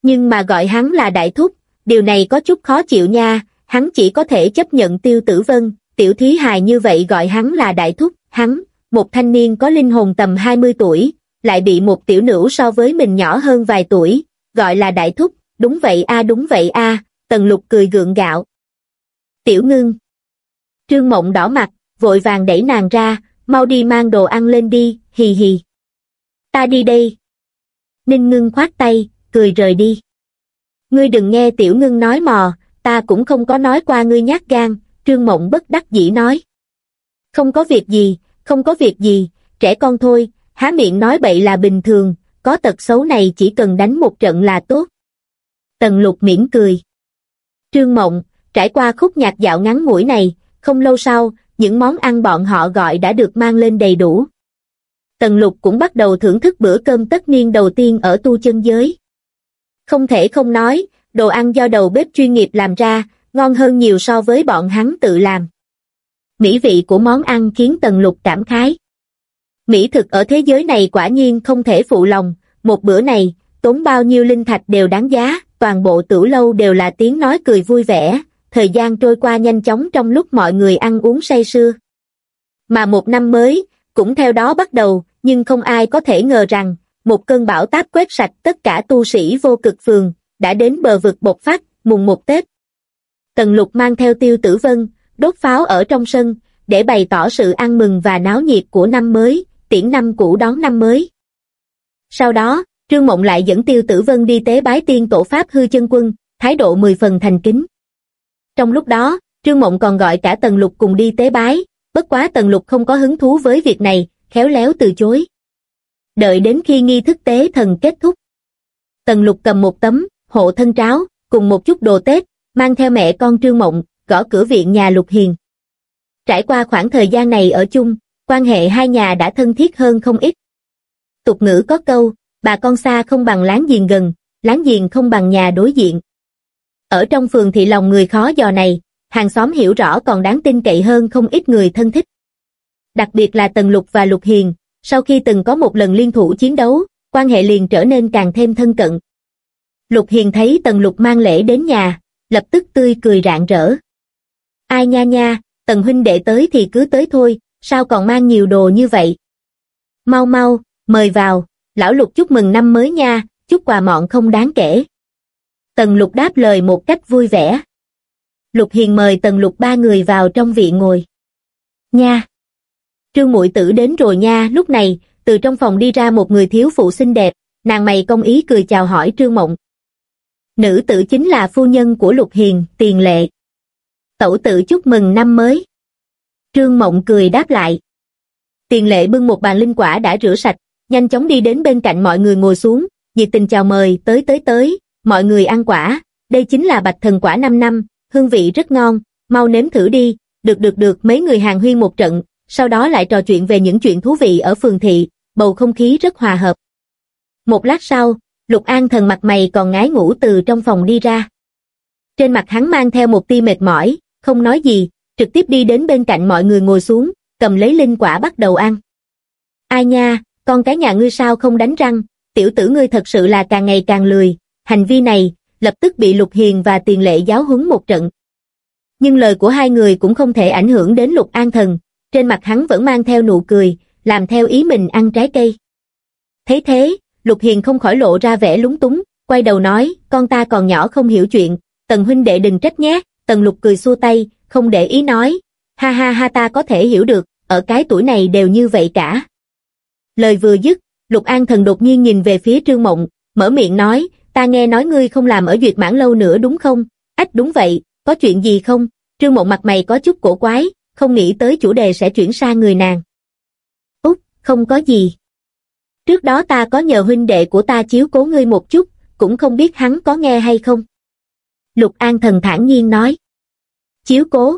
Speaker 1: Nhưng mà gọi hắn là đại thúc, điều này có chút khó chịu nha, hắn chỉ có thể chấp nhận tiêu tử vân, tiểu thí hài như vậy gọi hắn là đại thúc, hắn, một thanh niên có linh hồn tầm 20 tuổi, lại bị một tiểu nữ so với mình nhỏ hơn vài tuổi, gọi là đại thúc, đúng vậy a đúng vậy a tần lục cười gượng gạo. Tiểu ngưng. Trương mộng đỏ mặt, vội vàng đẩy nàng ra, mau đi mang đồ ăn lên đi, hì hì. Ta đi đây. Ninh ngưng khoát tay, cười rời đi. Ngươi đừng nghe tiểu ngưng nói mò, ta cũng không có nói qua ngươi nhát gan, trương mộng bất đắc dĩ nói. Không có việc gì, không có việc gì, trẻ con thôi, há miệng nói bậy là bình thường, có tật xấu này chỉ cần đánh một trận là tốt. Tần lục mỉm cười. Trương Mộng, trải qua khúc nhạc dạo ngắn ngủi này, không lâu sau, những món ăn bọn họ gọi đã được mang lên đầy đủ. Tần lục cũng bắt đầu thưởng thức bữa cơm tất niên đầu tiên ở tu chân giới. Không thể không nói, đồ ăn do đầu bếp chuyên nghiệp làm ra, ngon hơn nhiều so với bọn hắn tự làm. Mỹ vị của món ăn khiến Tần Lục cảm khái. Mỹ thực ở thế giới này quả nhiên không thể phụ lòng, một bữa này, tốn bao nhiêu linh thạch đều đáng giá, toàn bộ tử lâu đều là tiếng nói cười vui vẻ, thời gian trôi qua nhanh chóng trong lúc mọi người ăn uống say sưa. Mà một năm mới, cũng theo đó bắt đầu, nhưng không ai có thể ngờ rằng, một cơn bão táp quét sạch tất cả tu sĩ vô cực phường, đã đến bờ vực bộc phát, mùng một Tết. Tần lục mang theo tiêu tử vân, đốt pháo ở trong sân, để bày tỏ sự ăn mừng và náo nhiệt của năm mới, tiễn năm cũ đón năm mới. Sau đó, Trương Mộng lại dẫn Tiêu Tử Vân đi tế bái tiên tổ Pháp hư chân quân, thái độ mười phần thành kính. Trong lúc đó, Trương Mộng còn gọi cả Tần Lục cùng đi tế bái, bất quá Tần Lục không có hứng thú với việc này, khéo léo từ chối. Đợi đến khi nghi thức tế thần kết thúc. Tần Lục cầm một tấm, hộ thân tráo, cùng một chút đồ Tết, mang theo mẹ con Trương Mộng, gõ cửa viện nhà Lục Hiền. Trải qua khoảng thời gian này ở chung, quan hệ hai nhà đã thân thiết hơn không ít. Tục ngữ có câu, bà con xa không bằng láng giềng gần, láng giềng không bằng nhà đối diện. Ở trong phường thị lòng người khó dò này, hàng xóm hiểu rõ còn đáng tin cậy hơn không ít người thân thích. Đặc biệt là Tần Lục và Lục Hiền, sau khi từng có một lần liên thủ chiến đấu, quan hệ liền trở nên càng thêm thân cận. Lục Hiền thấy Tần Lục mang lễ đến nhà, lập tức tươi cười rạng rỡ. Ai nha nha, Tần huynh đệ tới thì cứ tới thôi, sao còn mang nhiều đồ như vậy? Mau mau, mời vào, lão lục chúc mừng năm mới nha, chúc quà mọn không đáng kể. Tần lục đáp lời một cách vui vẻ. Lục hiền mời tần lục ba người vào trong viện ngồi. Nha! Trương muội tử đến rồi nha, lúc này, từ trong phòng đi ra một người thiếu phụ xinh đẹp, nàng mày công ý cười chào hỏi Trương Mộng. Nữ tử chính là phu nhân của Lục Hiền, Tiền Lệ. Tẩu tự chúc mừng năm mới. Trương Mộng cười đáp lại. Tiền Lệ bưng một bàn linh quả đã rửa sạch, nhanh chóng đi đến bên cạnh mọi người ngồi xuống, nhiệt tình chào mời, tới tới tới, mọi người ăn quả, đây chính là bạch thần quả 5 năm, hương vị rất ngon, mau nếm thử đi, được được được mấy người hàng huyên một trận, sau đó lại trò chuyện về những chuyện thú vị ở phường thị, bầu không khí rất hòa hợp. Một lát sau, Lục An thần mặt mày còn ngái ngủ từ trong phòng đi ra. Trên mặt hắn mang theo một tia mệt mỏi, không nói gì, trực tiếp đi đến bên cạnh mọi người ngồi xuống, cầm lấy linh quả bắt đầu ăn. Ai nha, con cái nhà ngươi sao không đánh răng, tiểu tử ngươi thật sự là càng ngày càng lười, hành vi này, lập tức bị Lục Hiền và Tiền Lệ giáo huấn một trận. Nhưng lời của hai người cũng không thể ảnh hưởng đến Lục An Thần, trên mặt hắn vẫn mang theo nụ cười, làm theo ý mình ăn trái cây. Thấy thế, Lục Hiền không khỏi lộ ra vẻ lúng túng, quay đầu nói, con ta còn nhỏ không hiểu chuyện, Tần huynh đệ đừng trách nhé, Tần Lục cười xua tay, không để ý nói, ha ha ha ta có thể hiểu được, ở cái tuổi này đều như vậy cả. Lời vừa dứt, Lục An Thần đột nhiên nhìn về phía Trương Mộng, mở miệng nói, ta nghe nói ngươi không làm ở Duyệt Mãn lâu nữa đúng không? Ách đúng vậy, có chuyện gì không? Trương Mộng mặt mày có chút cổ quái, không nghĩ tới chủ đề sẽ chuyển sang người nàng. Úc, không có gì. Trước đó ta có nhờ huynh đệ của ta chiếu cố ngươi một chút, cũng không biết hắn có nghe hay không. Lục An Thần thản nhiên nói. Chiếu cố.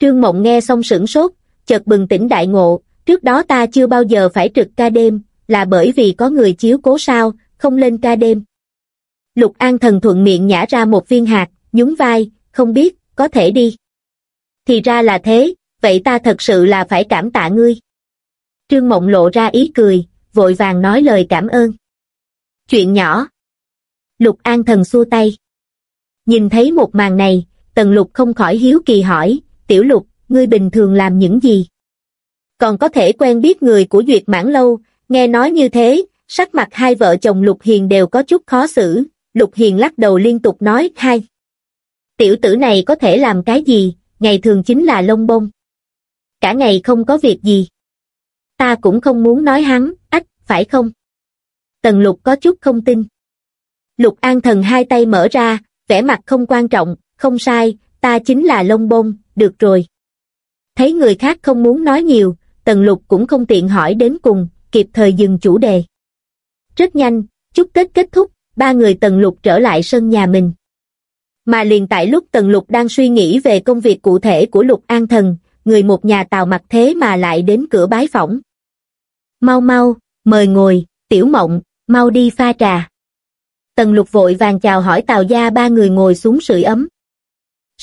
Speaker 1: Trương Mộng nghe xong sửng sốt, chợt bừng tỉnh đại ngộ, trước đó ta chưa bao giờ phải trực ca đêm, là bởi vì có người chiếu cố sao, không lên ca đêm. Lục An Thần thuận miệng nhả ra một viên hạt, nhún vai, không biết, có thể đi. Thì ra là thế, vậy ta thật sự là phải cảm tạ ngươi. Trương Mộng lộ ra ý cười, vội vàng nói lời cảm ơn. Chuyện nhỏ. Lục An Thần xua tay. Nhìn thấy một màn này, Tần Lục không khỏi hiếu kỳ hỏi, Tiểu Lục, ngươi bình thường làm những gì? Còn có thể quen biết người của Duyệt Mãn Lâu, nghe nói như thế, sắc mặt hai vợ chồng Lục Hiền đều có chút khó xử, Lục Hiền lắc đầu liên tục nói, hai. Tiểu tử này có thể làm cái gì, ngày thường chính là lông bông. Cả ngày không có việc gì. Ta cũng không muốn nói hắn, ách, phải không? Tần Lục có chút không tin. Lục An Thần hai tay mở ra, vẻ mặt không quan trọng, không sai, ta chính là lông bông, được rồi. Thấy người khác không muốn nói nhiều, Tần Lục cũng không tiện hỏi đến cùng, kịp thời dừng chủ đề. Rất nhanh, chúc Tết kết thúc, ba người Tần Lục trở lại sân nhà mình. Mà liền tại lúc Tần Lục đang suy nghĩ về công việc cụ thể của Lục An Thần, người một nhà tàu mặt thế mà lại đến cửa bái phỏng. Mau mau, mời ngồi, tiểu mộng, mau đi pha trà. Tần Lục vội vàng chào hỏi Tào Gia ba người ngồi xuống sưởi ấm.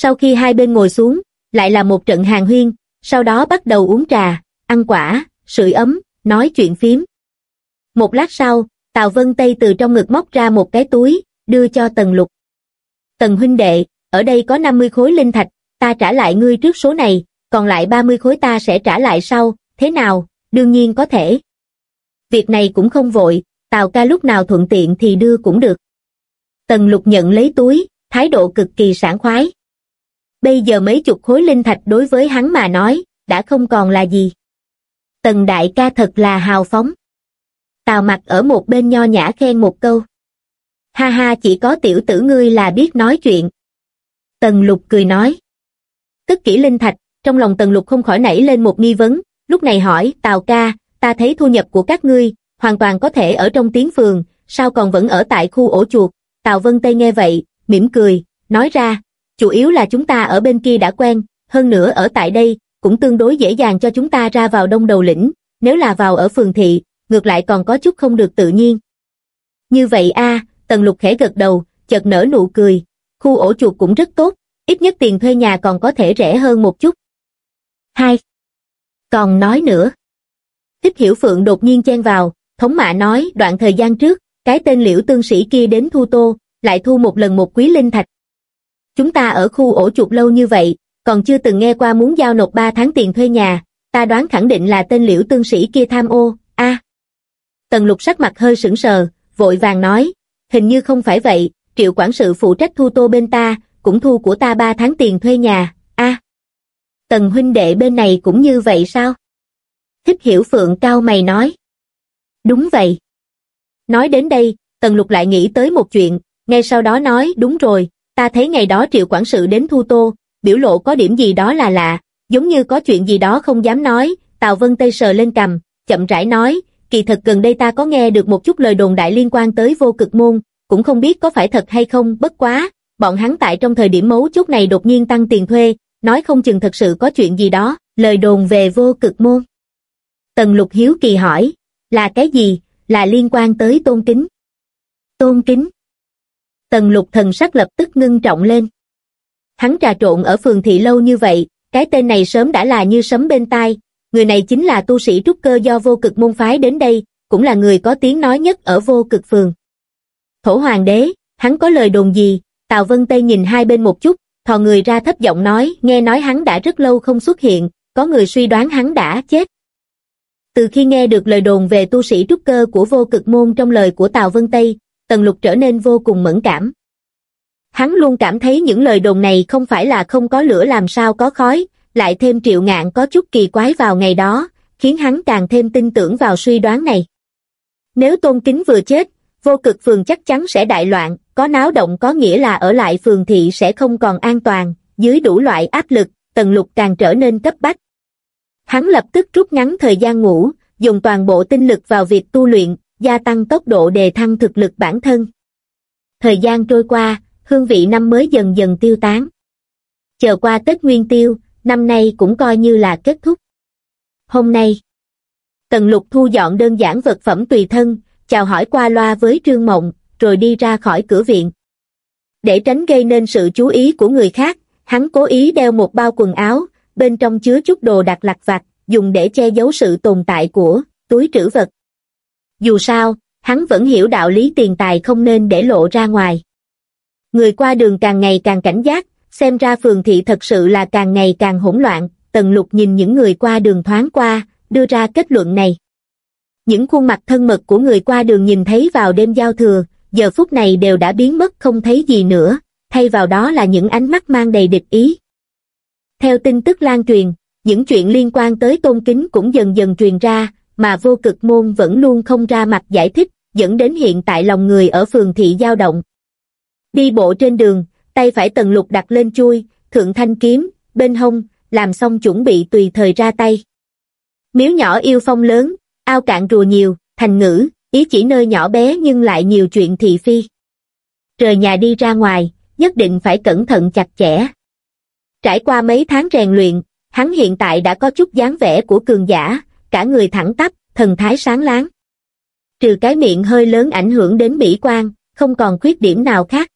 Speaker 1: Sau khi hai bên ngồi xuống, lại là một trận hàng huyên, sau đó bắt đầu uống trà, ăn quả, sưởi ấm, nói chuyện phím. Một lát sau, Tào Vân Tây từ trong ngực móc ra một cái túi, đưa cho Tần Lục. Tần huynh đệ, ở đây có 50 khối linh thạch, ta trả lại ngươi trước số này, còn lại 30 khối ta sẽ trả lại sau, thế nào, đương nhiên có thể. Việc này cũng không vội, Tào ca lúc nào thuận tiện thì đưa cũng được. Tần lục nhận lấy túi, thái độ cực kỳ sảng khoái. Bây giờ mấy chục khối linh thạch đối với hắn mà nói, đã không còn là gì. Tần đại ca thật là hào phóng. Tào mặt ở một bên nho nhã khen một câu. Ha ha chỉ có tiểu tử ngươi là biết nói chuyện. Tần lục cười nói. Tức kỹ linh thạch, trong lòng tần lục không khỏi nảy lên một nghi vấn, lúc này hỏi, Tào ca, ta thấy thu nhập của các ngươi, hoàn toàn có thể ở trong tiếng phường, sao còn vẫn ở tại khu ổ chuột. Tào Vân Tây nghe vậy, mỉm cười, nói ra, chủ yếu là chúng ta ở bên kia đã quen, hơn nữa ở tại đây, cũng tương đối dễ dàng cho chúng ta ra vào đông đầu lĩnh, nếu là vào ở phường thị, ngược lại còn có chút không được tự nhiên. Như vậy a Tần Lục khẽ gật đầu, chợt nở nụ cười, khu ổ chuột cũng rất tốt, ít nhất tiền thuê nhà còn có thể rẻ hơn một chút. Hai. Còn nói nữa. Thích Hiểu Phượng đột nhiên chen vào, thống mạ nói đoạn thời gian trước, cái tên liễu tương sĩ kia đến thu tô, lại thu một lần một quý linh thạch. Chúng ta ở khu ổ chuột lâu như vậy, còn chưa từng nghe qua muốn giao nộp 3 tháng tiền thuê nhà, ta đoán khẳng định là tên liễu tương sĩ kia tham ô, a. Tần lục sắc mặt hơi sững sờ, vội vàng nói, hình như không phải vậy, triệu quản sự phụ trách thu tô bên ta, cũng thu của ta 3 tháng tiền thuê nhà, a. Tần huynh đệ bên này cũng như vậy sao? Thích hiểu phượng cao mày nói. Đúng vậy. Nói đến đây, Tần Lục lại nghĩ tới một chuyện, ngay sau đó nói đúng rồi, ta thấy ngày đó triệu quản sự đến thu tô, biểu lộ có điểm gì đó là lạ, giống như có chuyện gì đó không dám nói, Tào Vân Tây sờ lên cầm, chậm rãi nói, kỳ thật gần đây ta có nghe được một chút lời đồn đại liên quan tới vô cực môn, cũng không biết có phải thật hay không, bất quá, bọn hắn tại trong thời điểm mấu chốt này đột nhiên tăng tiền thuê, nói không chừng thật sự có chuyện gì đó, lời đồn về vô cực môn. Tần Lục Hiếu kỳ hỏi, là cái gì, là liên quan tới tôn kính. Tôn kính. Tần Lục thần sắc lập tức ngưng trọng lên. Hắn trà trộn ở phường thị lâu như vậy, cái tên này sớm đã là như sấm bên tai, người này chính là tu sĩ trúc cơ do vô cực môn phái đến đây, cũng là người có tiếng nói nhất ở vô cực phường. Thổ hoàng đế, hắn có lời đồn gì, Tào Vân Tây nhìn hai bên một chút, thò người ra thấp giọng nói, nghe nói hắn đã rất lâu không xuất hiện, có người suy đoán hắn đã chết. Từ khi nghe được lời đồn về tu sĩ trúc cơ của vô cực môn trong lời của Tào Vân Tây, Tần Lục trở nên vô cùng mẫn cảm. Hắn luôn cảm thấy những lời đồn này không phải là không có lửa làm sao có khói, lại thêm triệu ngạn có chút kỳ quái vào ngày đó, khiến hắn càng thêm tin tưởng vào suy đoán này. Nếu tôn kính vừa chết, vô cực phường chắc chắn sẽ đại loạn, có náo động có nghĩa là ở lại phường thị sẽ không còn an toàn, dưới đủ loại áp lực, tần lục càng trở nên cấp bách. Hắn lập tức rút ngắn thời gian ngủ, dùng toàn bộ tinh lực vào việc tu luyện, gia tăng tốc độ đề thăng thực lực bản thân. Thời gian trôi qua, hương vị năm mới dần dần tiêu tán. Chờ qua Tết Nguyên Tiêu, năm nay cũng coi như là kết thúc. Hôm nay, Tần Lục thu dọn đơn giản vật phẩm tùy thân, chào hỏi qua loa với Trương Mộng, rồi đi ra khỏi cửa viện. Để tránh gây nên sự chú ý của người khác, hắn cố ý đeo một bao quần áo, bên trong chứa chút đồ đặt lặt vặt, dùng để che giấu sự tồn tại của túi trữ vật. Dù sao, hắn vẫn hiểu đạo lý tiền tài không nên để lộ ra ngoài. Người qua đường càng ngày càng cảnh giác, xem ra phường thị thật sự là càng ngày càng hỗn loạn, tần lục nhìn những người qua đường thoáng qua, đưa ra kết luận này. Những khuôn mặt thân mật của người qua đường nhìn thấy vào đêm giao thừa, giờ phút này đều đã biến mất không thấy gì nữa, thay vào đó là những ánh mắt mang đầy địch ý. Theo tin tức lan truyền, những chuyện liên quan tới tôn kính cũng dần dần truyền ra, mà vô cực môn vẫn luôn không ra mặt giải thích, dẫn đến hiện tại lòng người ở phường thị dao động. Đi bộ trên đường, tay phải tần lục đặt lên chui, thượng thanh kiếm, bên hông, làm xong chuẩn bị tùy thời ra tay. Miếu nhỏ yêu phong lớn, ao cạn rùa nhiều, thành ngữ, ý chỉ nơi nhỏ bé nhưng lại nhiều chuyện thị phi. Rời nhà đi ra ngoài, nhất định phải cẩn thận chặt chẽ. Trải qua mấy tháng rèn luyện, hắn hiện tại đã có chút dáng vẻ của cường giả, cả người thẳng tắp, thần thái sáng láng. Trừ cái miệng hơi lớn ảnh hưởng đến mỹ quan, không còn khuyết điểm nào khác.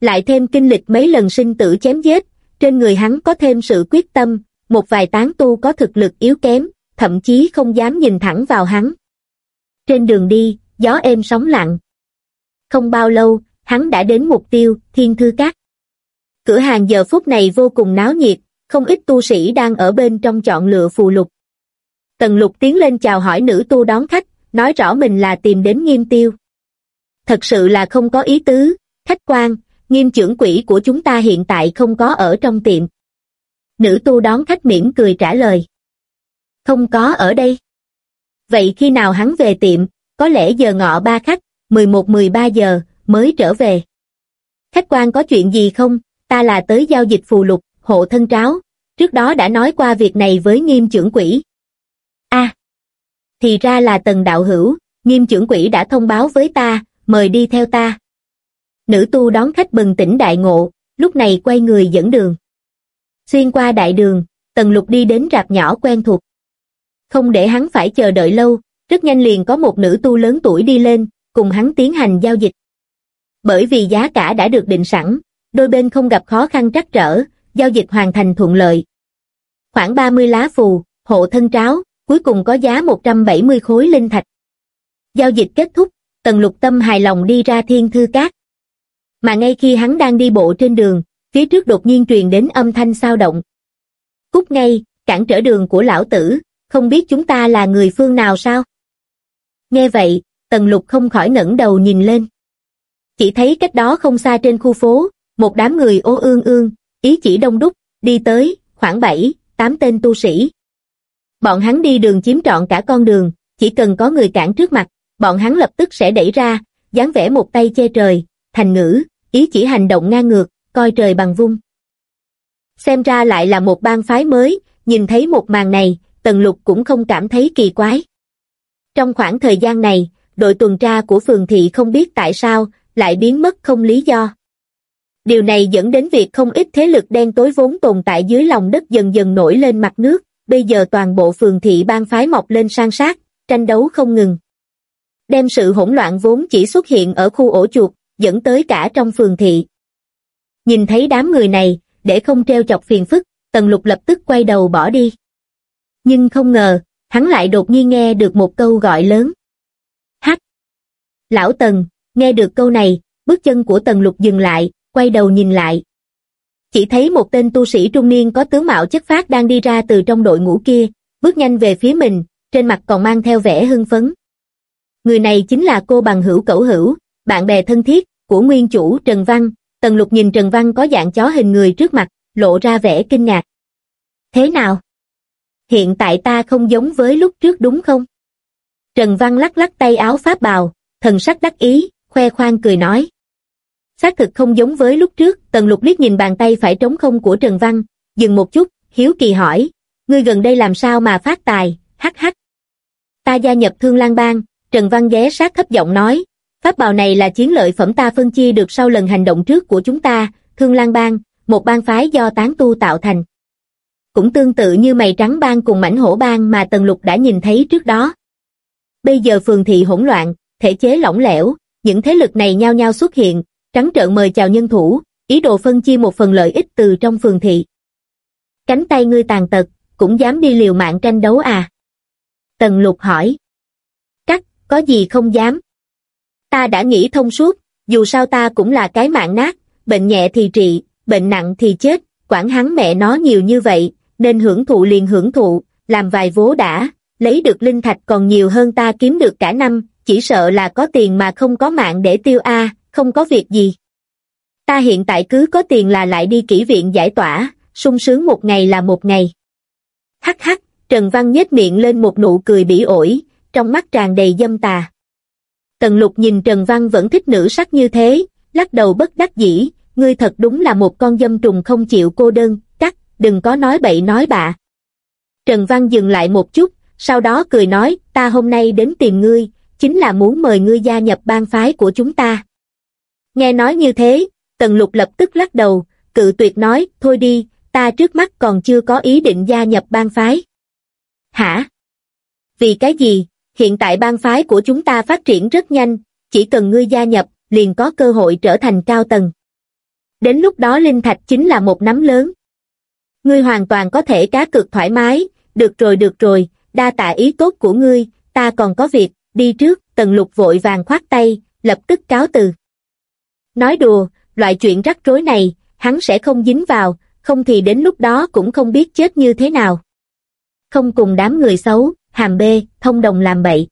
Speaker 1: Lại thêm kinh lịch mấy lần sinh tử chém giết, trên người hắn có thêm sự quyết tâm, một vài tán tu có thực lực yếu kém, thậm chí không dám nhìn thẳng vào hắn. Trên đường đi, gió êm sóng lặng. Không bao lâu, hắn đã đến mục tiêu, Thiên Thư cát. Cửa hàng giờ phút này vô cùng náo nhiệt, không ít tu sĩ đang ở bên trong chọn lựa phù lục. Tần lục tiến lên chào hỏi nữ tu đón khách, nói rõ mình là tìm đến nghiêm tiêu. Thật sự là không có ý tứ, khách quan, nghiêm trưởng quỹ của chúng ta hiện tại không có ở trong tiệm. Nữ tu đón khách mỉm cười trả lời. Không có ở đây. Vậy khi nào hắn về tiệm, có lẽ giờ ngọ ba khách, 11-13 giờ, mới trở về. Khách quan có chuyện gì không? Ta là tới giao dịch phù lục, hộ thân tráo. Trước đó đã nói qua việc này với nghiêm trưởng quỹ a thì ra là tần đạo hữu, nghiêm trưởng quỷ đã thông báo với ta, mời đi theo ta. Nữ tu đón khách bừng tỉnh đại ngộ, lúc này quay người dẫn đường. Xuyên qua đại đường, tần lục đi đến rạp nhỏ quen thuộc. Không để hắn phải chờ đợi lâu, rất nhanh liền có một nữ tu lớn tuổi đi lên, cùng hắn tiến hành giao dịch. Bởi vì giá cả đã được định sẵn, đôi bên không gặp khó khăn trắc trở, giao dịch hoàn thành thuận lợi. Khoảng 30 lá phù, hộ thân tráo, cuối cùng có giá 170 khối linh thạch. Giao dịch kết thúc, Tần Lục Tâm hài lòng đi ra thiên thư cát. Mà ngay khi hắn đang đi bộ trên đường, phía trước đột nhiên truyền đến âm thanh sao động. Cút ngay, cản trở đường của lão tử, không biết chúng ta là người phương nào sao? Nghe vậy, Tần Lục không khỏi ngẩng đầu nhìn lên. Chỉ thấy cách đó không xa trên khu phố, một đám người ô ương ương, ý chỉ đông đúc, đi tới, khoảng 7, 8 tên tu sĩ. Bọn hắn đi đường chiếm trọn cả con đường, chỉ cần có người cản trước mặt, bọn hắn lập tức sẽ đẩy ra, dáng vẽ một tay che trời, thành ngữ, ý chỉ hành động ngang ngược, coi trời bằng vung. Xem ra lại là một bang phái mới, nhìn thấy một màn này, Tần Lục cũng không cảm thấy kỳ quái. Trong khoảng thời gian này, đội tuần tra của phường thị không biết tại sao, lại biến mất không lý do. Điều này dẫn đến việc không ít thế lực đen tối vốn tồn tại dưới lòng đất dần dần nổi lên mặt nước, bây giờ toàn bộ phường thị bang phái mọc lên sang sát, tranh đấu không ngừng. Đem sự hỗn loạn vốn chỉ xuất hiện ở khu ổ chuột, dẫn tới cả trong phường thị. Nhìn thấy đám người này, để không treo chọc phiền phức, Tần Lục lập tức quay đầu bỏ đi. Nhưng không ngờ, hắn lại đột nhiên nghe được một câu gọi lớn. Hắc! Lão Tần, nghe được câu này, bước chân của Tần Lục dừng lại, quay đầu nhìn lại. Chỉ thấy một tên tu sĩ trung niên có tướng mạo chất phát đang đi ra từ trong đội ngũ kia, bước nhanh về phía mình, trên mặt còn mang theo vẻ hưng phấn. Người này chính là cô bằng hữu cẩu hữu, bạn bè thân thiết, của nguyên chủ Trần Văn. Tần Lục nhìn Trần Văn có dạng chó hình người trước mặt, lộ ra vẻ kinh ngạc. Thế nào? Hiện tại ta không giống với lúc trước đúng không? Trần Văn lắc lắc tay áo pháp bào, thần sắc đắc ý, khoe khoang cười nói. Xác thực không giống với lúc trước, Tần Lục liếc nhìn bàn tay phải trống không của Trần Văn, dừng một chút, hiếu kỳ hỏi, ngươi gần đây làm sao mà phát tài, hắc hắc. Ta gia nhập Thương Lan Bang, Trần Văn ghé sát thấp giọng nói, pháp bào này là chiến lợi phẩm ta phân chia được sau lần hành động trước của chúng ta, Thương Lan Bang, một bang phái do tán tu tạo thành. Cũng tương tự như mày trắng bang cùng mảnh hổ bang mà Tần Lục đã nhìn thấy trước đó. Bây giờ phường thị hỗn loạn, thể chế lỏng lẻo, những thế lực này nhao nhao xuất hiện, trắng trợn mời chào nhân thủ, ý đồ phân chia một phần lợi ích từ trong phường thị. Cánh tay ngươi tàn tật, cũng dám đi liều mạng tranh đấu à? Tần lục hỏi. Cắt, có gì không dám? Ta đã nghĩ thông suốt, dù sao ta cũng là cái mạng nát, bệnh nhẹ thì trị, bệnh nặng thì chết, quản hắn mẹ nó nhiều như vậy, nên hưởng thụ liền hưởng thụ, làm vài vố đã, lấy được linh thạch còn nhiều hơn ta kiếm được cả năm, chỉ sợ là có tiền mà không có mạng để tiêu a, không có việc gì. Ta hiện tại cứ có tiền là lại đi kỹ viện giải tỏa, sung sướng một ngày là một ngày. Hắc hắc, Trần Văn nhếch miệng lên một nụ cười bỉ ổi, trong mắt tràn đầy dâm tà. Tần lục nhìn Trần Văn vẫn thích nữ sắc như thế, lắc đầu bất đắc dĩ, ngươi thật đúng là một con dâm trùng không chịu cô đơn, cắt, đừng có nói bậy nói bạ. Trần Văn dừng lại một chút, sau đó cười nói, ta hôm nay đến tìm ngươi, chính là muốn mời ngươi gia nhập bang phái của chúng ta. Nghe nói như thế, Tần Lục lập tức lắc đầu, cự tuyệt nói, thôi đi, ta trước mắt còn chưa có ý định gia nhập bang phái. Hả? Vì cái gì? Hiện tại bang phái của chúng ta phát triển rất nhanh, chỉ cần ngươi gia nhập, liền có cơ hội trở thành cao tầng. Đến lúc đó linh thạch chính là một nắm lớn. Ngươi hoàn toàn có thể cá cược thoải mái, được rồi được rồi, đa tạ ý tốt của ngươi, ta còn có việc, đi trước, tần lục vội vàng khoát tay, lập tức cáo từ. Nói đùa, loại chuyện rắc rối này, hắn sẽ không dính vào, không thì đến lúc đó cũng không biết chết như thế nào. Không cùng đám người xấu, hàm bê, thông đồng làm bậy.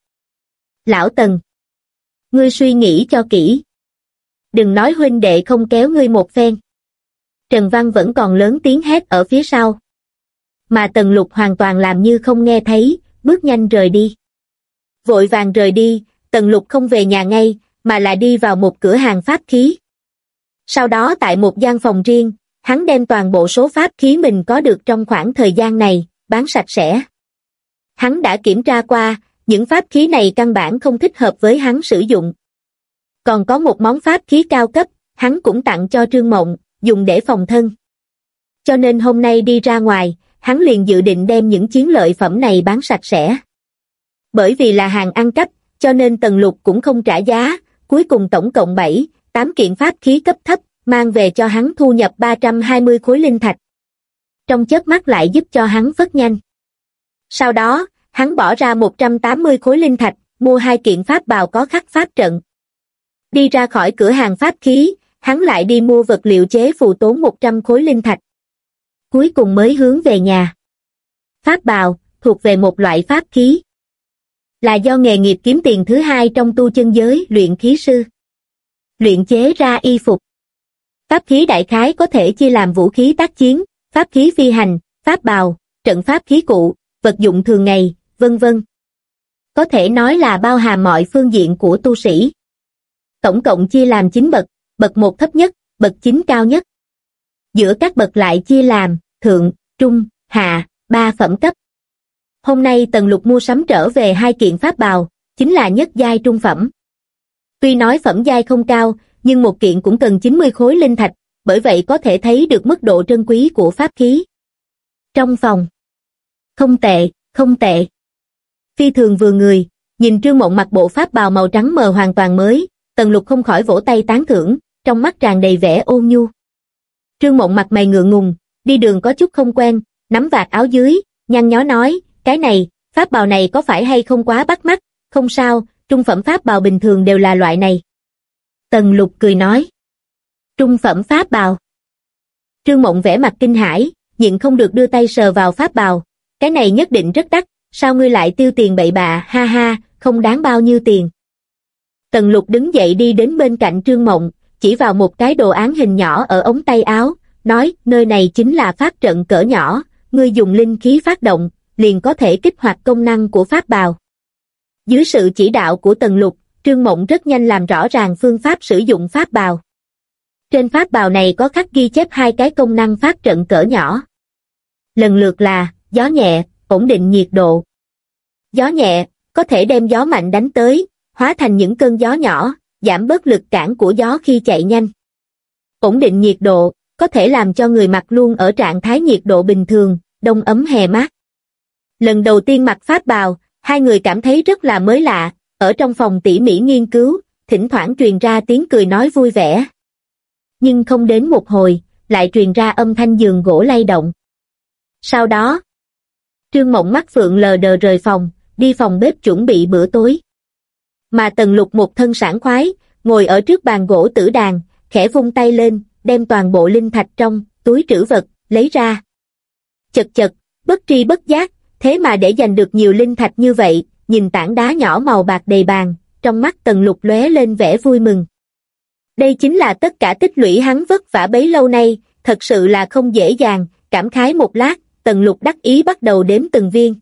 Speaker 1: Lão Tần, ngươi suy nghĩ cho kỹ. Đừng nói huynh đệ không kéo ngươi một phen. Trần Văn vẫn còn lớn tiếng hét ở phía sau. Mà Tần Lục hoàn toàn làm như không nghe thấy, bước nhanh rời đi. Vội vàng rời đi, Tần Lục không về nhà ngay, mà là đi vào một cửa hàng pháp khí. Sau đó tại một gian phòng riêng, hắn đem toàn bộ số pháp khí mình có được trong khoảng thời gian này, bán sạch sẽ. Hắn đã kiểm tra qua, những pháp khí này căn bản không thích hợp với hắn sử dụng. Còn có một món pháp khí cao cấp, hắn cũng tặng cho Trương Mộng, dùng để phòng thân. Cho nên hôm nay đi ra ngoài, hắn liền dự định đem những chiến lợi phẩm này bán sạch sẽ. Bởi vì là hàng ăn cắp, cho nên Tần Lục cũng không trả giá, cuối cùng tổng cộng 7, 8 kiện pháp khí cấp thấp, mang về cho hắn thu nhập 320 khối linh thạch. Trong chớp mắt lại giúp cho hắn phất nhanh. Sau đó, hắn bỏ ra 180 khối linh thạch, mua hai kiện pháp bào có khắc pháp trận. Đi ra khỏi cửa hàng pháp khí, hắn lại đi mua vật liệu chế phù tốn 100 khối linh thạch. Cuối cùng mới hướng về nhà. Pháp bào, thuộc về một loại pháp khí. Là do nghề nghiệp kiếm tiền thứ hai trong tu chân giới luyện khí sư. Luyện chế ra y phục. Pháp khí đại khái có thể chia làm vũ khí tác chiến, pháp khí phi hành, pháp bào, trận pháp khí cụ, vật dụng thường ngày, vân vân. Có thể nói là bao hàm mọi phương diện của tu sĩ. Tổng cộng chia làm 9 bậc, bậc 1 thấp nhất, bậc 9 cao nhất. Giữa các bậc lại chia làm thượng, trung, hạ, ba phẩm cấp. Hôm nay Tần Lục mua sắm trở về hai kiện pháp bào, chính là nhất giai trung phẩm. Tuy nói phẩm giai không cao, nhưng một kiện cũng cần 90 khối linh thạch, bởi vậy có thể thấy được mức độ trân quý của pháp khí. Trong phòng. Không tệ, không tệ. Phi thường vừa người, nhìn Trương Mộng mặc bộ pháp bào màu trắng mờ hoàn toàn mới, Tần Lục không khỏi vỗ tay tán thưởng, trong mắt tràn đầy vẻ ôn nhu. Trương Mộng mặt mày ngượng ngùng, đi đường có chút không quen, nắm vạt áo dưới, nhăn nhó nói, cái này, pháp bào này có phải hay không quá bắt mắt, không sao, trung phẩm pháp bào bình thường đều là loại này. Tần lục cười nói. Trung phẩm pháp bào. Trương Mộng vẽ mặt kinh hãi, nhịn không được đưa tay sờ vào pháp bào. Cái này nhất định rất đắt, sao ngươi lại tiêu tiền bậy bạ, ha ha, không đáng bao nhiêu tiền. Tần lục đứng dậy đi đến bên cạnh Trương Mộng, chỉ vào một cái đồ án hình nhỏ ở ống tay áo, nói, nơi này chính là pháp trận cỡ nhỏ, ngươi dùng linh khí phát động, liền có thể kích hoạt công năng của pháp bào. Dưới sự chỉ đạo của Tần Lục, Trương Mộng rất nhanh làm rõ ràng phương pháp sử dụng pháp bào. Trên pháp bào này có khắc ghi chép hai cái công năng phát trận cỡ nhỏ. Lần lượt là, gió nhẹ, ổn định nhiệt độ. Gió nhẹ, có thể đem gió mạnh đánh tới, hóa thành những cơn gió nhỏ, giảm bớt lực cản của gió khi chạy nhanh. Ổn định nhiệt độ, có thể làm cho người mặc luôn ở trạng thái nhiệt độ bình thường, đông ấm hè mát. Lần đầu tiên mặc pháp bào, hai người cảm thấy rất là mới lạ, ở trong phòng tỉ mỉ nghiên cứu, thỉnh thoảng truyền ra tiếng cười nói vui vẻ. Nhưng không đến một hồi, lại truyền ra âm thanh giường gỗ lay động. Sau đó, Trương Mộng mắt phượng lờ đờ rời phòng, đi phòng bếp chuẩn bị bữa tối. Mà Tần Lục một thân sản khoái, ngồi ở trước bàn gỗ tử đàn, khẽ vung tay lên, đem toàn bộ linh thạch trong túi trữ vật lấy ra. Chật chật, bất tri bất giác, thế mà để giành được nhiều linh thạch như vậy, nhìn tảng đá nhỏ màu bạc đầy bàn, trong mắt Tần Lục lóe lên vẻ vui mừng. Đây chính là tất cả tích lũy hắn vất vả bấy lâu nay, thật sự là không dễ dàng, cảm khái một lát, Tần Lục đắc ý bắt đầu đếm từng viên.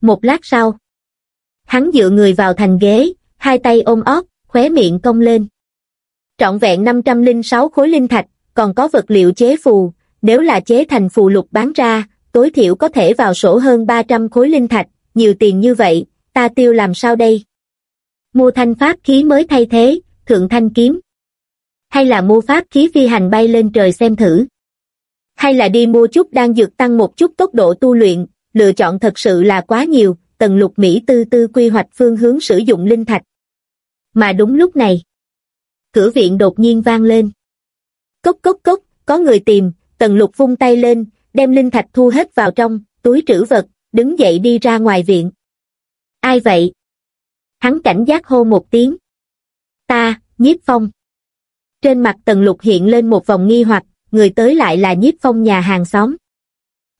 Speaker 1: Một lát sau, hắn dựa người vào thành ghế, hai tay ôm óc, khóe miệng cong lên. Trọn vẹn 506 khối linh thạch, còn có vật liệu chế phù, nếu là chế thành phù lục bán ra, tối thiểu có thể vào sổ hơn 300 khối linh thạch, nhiều tiền như vậy, ta tiêu làm sao đây? Mua thanh pháp khí mới thay thế, thượng thanh kiếm. Hay là mua pháp khí phi hành bay lên trời xem thử? Hay là đi mua chút đang dược tăng một chút tốc độ tu luyện, lựa chọn thật sự là quá nhiều, tần lục Mỹ tư tư quy hoạch phương hướng sử dụng linh thạch. Mà đúng lúc này, cửa viện đột nhiên vang lên. Cốc cốc cốc, có người tìm, tần lục vung tay lên, đem linh thạch thu hết vào trong, túi trữ vật, đứng dậy đi ra ngoài viện. Ai vậy? Hắn cảnh giác hô một tiếng. Ta, nhiếp phong. Trên mặt tần lục hiện lên một vòng nghi hoặc, người tới lại là nhiếp phong nhà hàng xóm.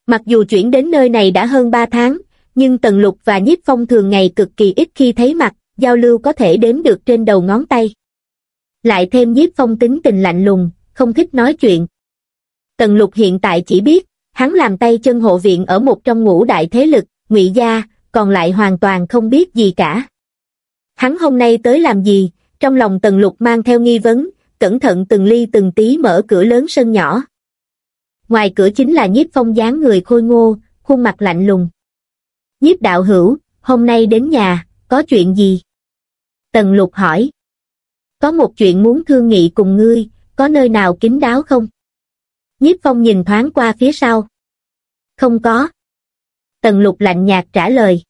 Speaker 1: Mặc dù chuyển đến nơi này đã hơn 3 tháng, nhưng tần lục và nhiếp phong thường ngày cực kỳ ít khi thấy mặt, giao lưu có thể đếm được trên đầu ngón tay. Lại thêm nhiếp phong tính tình lạnh lùng, không thích nói chuyện. Tần lục hiện tại chỉ biết, hắn làm tay chân hộ viện ở một trong ngũ đại thế lực, ngụy gia, còn lại hoàn toàn không biết gì cả. Hắn hôm nay tới làm gì, trong lòng tần lục mang theo nghi vấn, cẩn thận từng ly từng tí mở cửa lớn sân nhỏ. Ngoài cửa chính là nhiếp phong dáng người khôi ngô, khuôn mặt lạnh lùng. Nhiếp đạo hữu, hôm nay đến nhà, có chuyện gì? Tần lục hỏi. Có một chuyện muốn thương nghị cùng ngươi, có nơi nào kín đáo không? Nhiếp phong nhìn thoáng qua phía sau. Không có. Tần lục lạnh nhạt trả lời.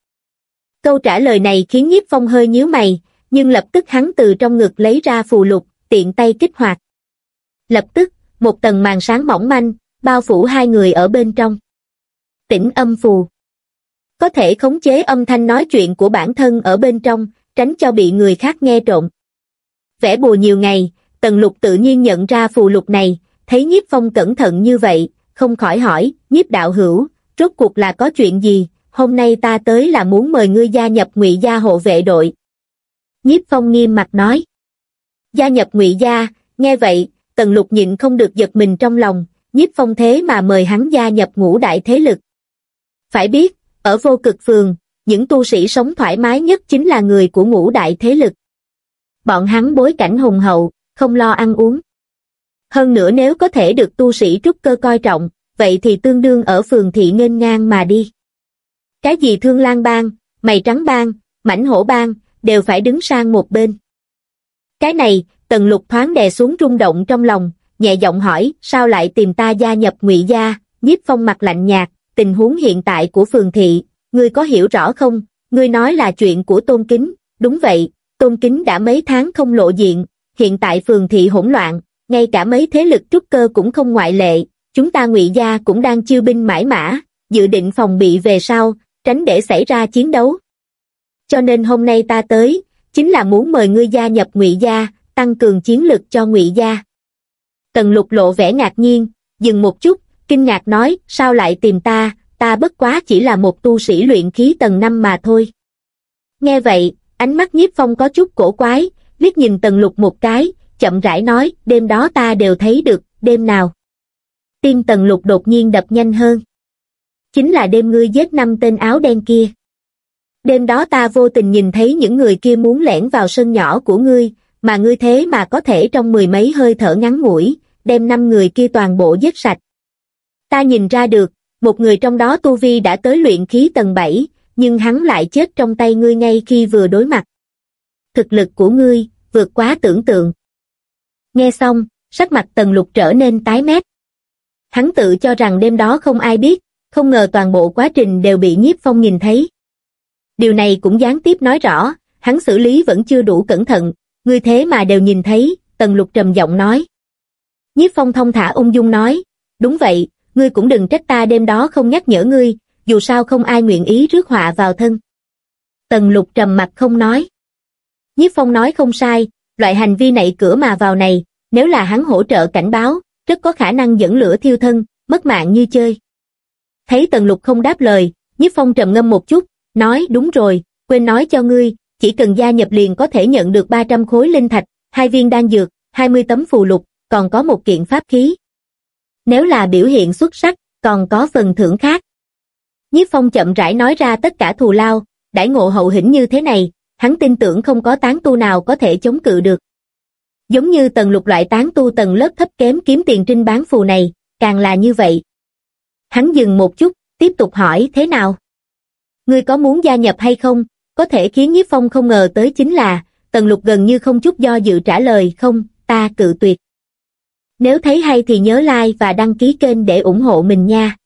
Speaker 1: Câu trả lời này khiến nhiếp phong hơi nhíu mày, nhưng lập tức hắn từ trong ngực lấy ra phù lục, tiện tay kích hoạt. Lập tức, một tầng màn sáng mỏng manh, bao phủ hai người ở bên trong. Tỉnh âm phù. Có thể khống chế âm thanh nói chuyện của bản thân ở bên trong, tránh cho bị người khác nghe trộm. Vẽ bùa nhiều ngày, tần lục tự nhiên nhận ra phù lục này, thấy nhiếp phong cẩn thận như vậy, không khỏi hỏi, nhiếp đạo hữu, rốt cuộc là có chuyện gì, hôm nay ta tới là muốn mời ngươi gia nhập ngụy gia hộ vệ đội. Nhiếp phong nghiêm mặt nói. Gia nhập ngụy gia, nghe vậy, tần lục nhịn không được giật mình trong lòng, nhiếp phong thế mà mời hắn gia nhập ngũ đại thế lực. Phải biết, ở vô cực phường, những tu sĩ sống thoải mái nhất chính là người của ngũ đại thế lực. Bọn hắn bối cảnh hùng hậu, không lo ăn uống. Hơn nữa nếu có thể được tu sĩ trúc cơ coi trọng, vậy thì tương đương ở phường thị nghênh ngang mà đi. Cái gì thương lan bang, mày trắng bang, mảnh hổ bang, đều phải đứng sang một bên. Cái này, tần lục thoáng đè xuống rung động trong lòng, nhẹ giọng hỏi, sao lại tìm ta gia nhập ngụy gia, nhiếp phong mặt lạnh nhạt, tình huống hiện tại của phường thị, ngươi có hiểu rõ không, ngươi nói là chuyện của tôn kính, đúng vậy, tôn kính đã mấy tháng không lộ diện, hiện tại phường thị hỗn loạn, ngay cả mấy thế lực trúc cơ cũng không ngoại lệ, chúng ta ngụy gia cũng đang chiêu binh mãi mã, dự định phòng bị về sau, tránh để xảy ra chiến đấu. Cho nên hôm nay ta tới, chính là muốn mời ngươi gia nhập ngụy gia, tăng cường chiến lực cho ngụy gia. Tần lục lộ vẻ ngạc nhiên, dừng một chút, kinh ngạc nói, sao lại tìm ta, ta bất quá chỉ là một tu sĩ luyện khí tầng 5 mà thôi. Nghe vậy, ánh mắt nhiếp phong có chút cổ quái, liếc nhìn tần lục một cái, chậm rãi nói, đêm đó ta đều thấy được, đêm nào. Tim tần lục đột nhiên đập nhanh hơn. Chính là đêm ngươi giết năm tên áo đen kia. Đêm đó ta vô tình nhìn thấy những người kia muốn lẻn vào sân nhỏ của ngươi, mà ngươi thế mà có thể trong mười mấy hơi thở ngắn ngủi, đem năm người kia toàn bộ giết sạch. Ta nhìn ra được, một người trong đó tu vi đã tới luyện khí tầng 7, nhưng hắn lại chết trong tay ngươi ngay khi vừa đối mặt. Thực lực của ngươi, vượt quá tưởng tượng. Nghe xong, sắc mặt tần lục trở nên tái mét. Hắn tự cho rằng đêm đó không ai biết, không ngờ toàn bộ quá trình đều bị nhiếp phong nhìn thấy. Điều này cũng gián tiếp nói rõ, hắn xử lý vẫn chưa đủ cẩn thận, người thế mà đều nhìn thấy, tần lục trầm giọng nói. Nhiếp phong thông thả ung dung nói, đúng vậy, ngươi cũng đừng trách ta đêm đó không nhắc nhở ngươi, dù sao không ai nguyện ý rước họa vào thân. Tần lục trầm mặt không nói. Nhiếp phong nói không sai, loại hành vi này cửa mà vào này, nếu là hắn hỗ trợ cảnh báo, rất có khả năng dẫn lửa thiêu thân, mất mạng như chơi. Thấy tần lục không đáp lời, nhiếp phong trầm ngâm một chút, nói đúng rồi, quên nói cho ngươi, chỉ cần gia nhập liền có thể nhận được 300 khối linh thạch, hai viên đan dược, 20 tấm phù lục, còn có một kiện pháp khí. Nếu là biểu hiện xuất sắc, còn có phần thưởng khác. Nhiếp phong chậm rãi nói ra tất cả thù lao, đãi ngộ hậu hĩnh như thế này, hắn tin tưởng không có tán tu nào có thể chống cự được. Giống như tầng lục loại tán tu tầng lớp thấp kém kiếm tiền trinh bán phù này, càng là như vậy. Hắn dừng một chút, tiếp tục hỏi thế nào? Ngươi có muốn gia nhập hay không? Có thể khiến Nhiếp Phong không ngờ tới chính là, tần lục gần như không chút do dự trả lời không, ta cự tuyệt. Nếu thấy hay thì nhớ like và đăng ký kênh để ủng hộ mình nha.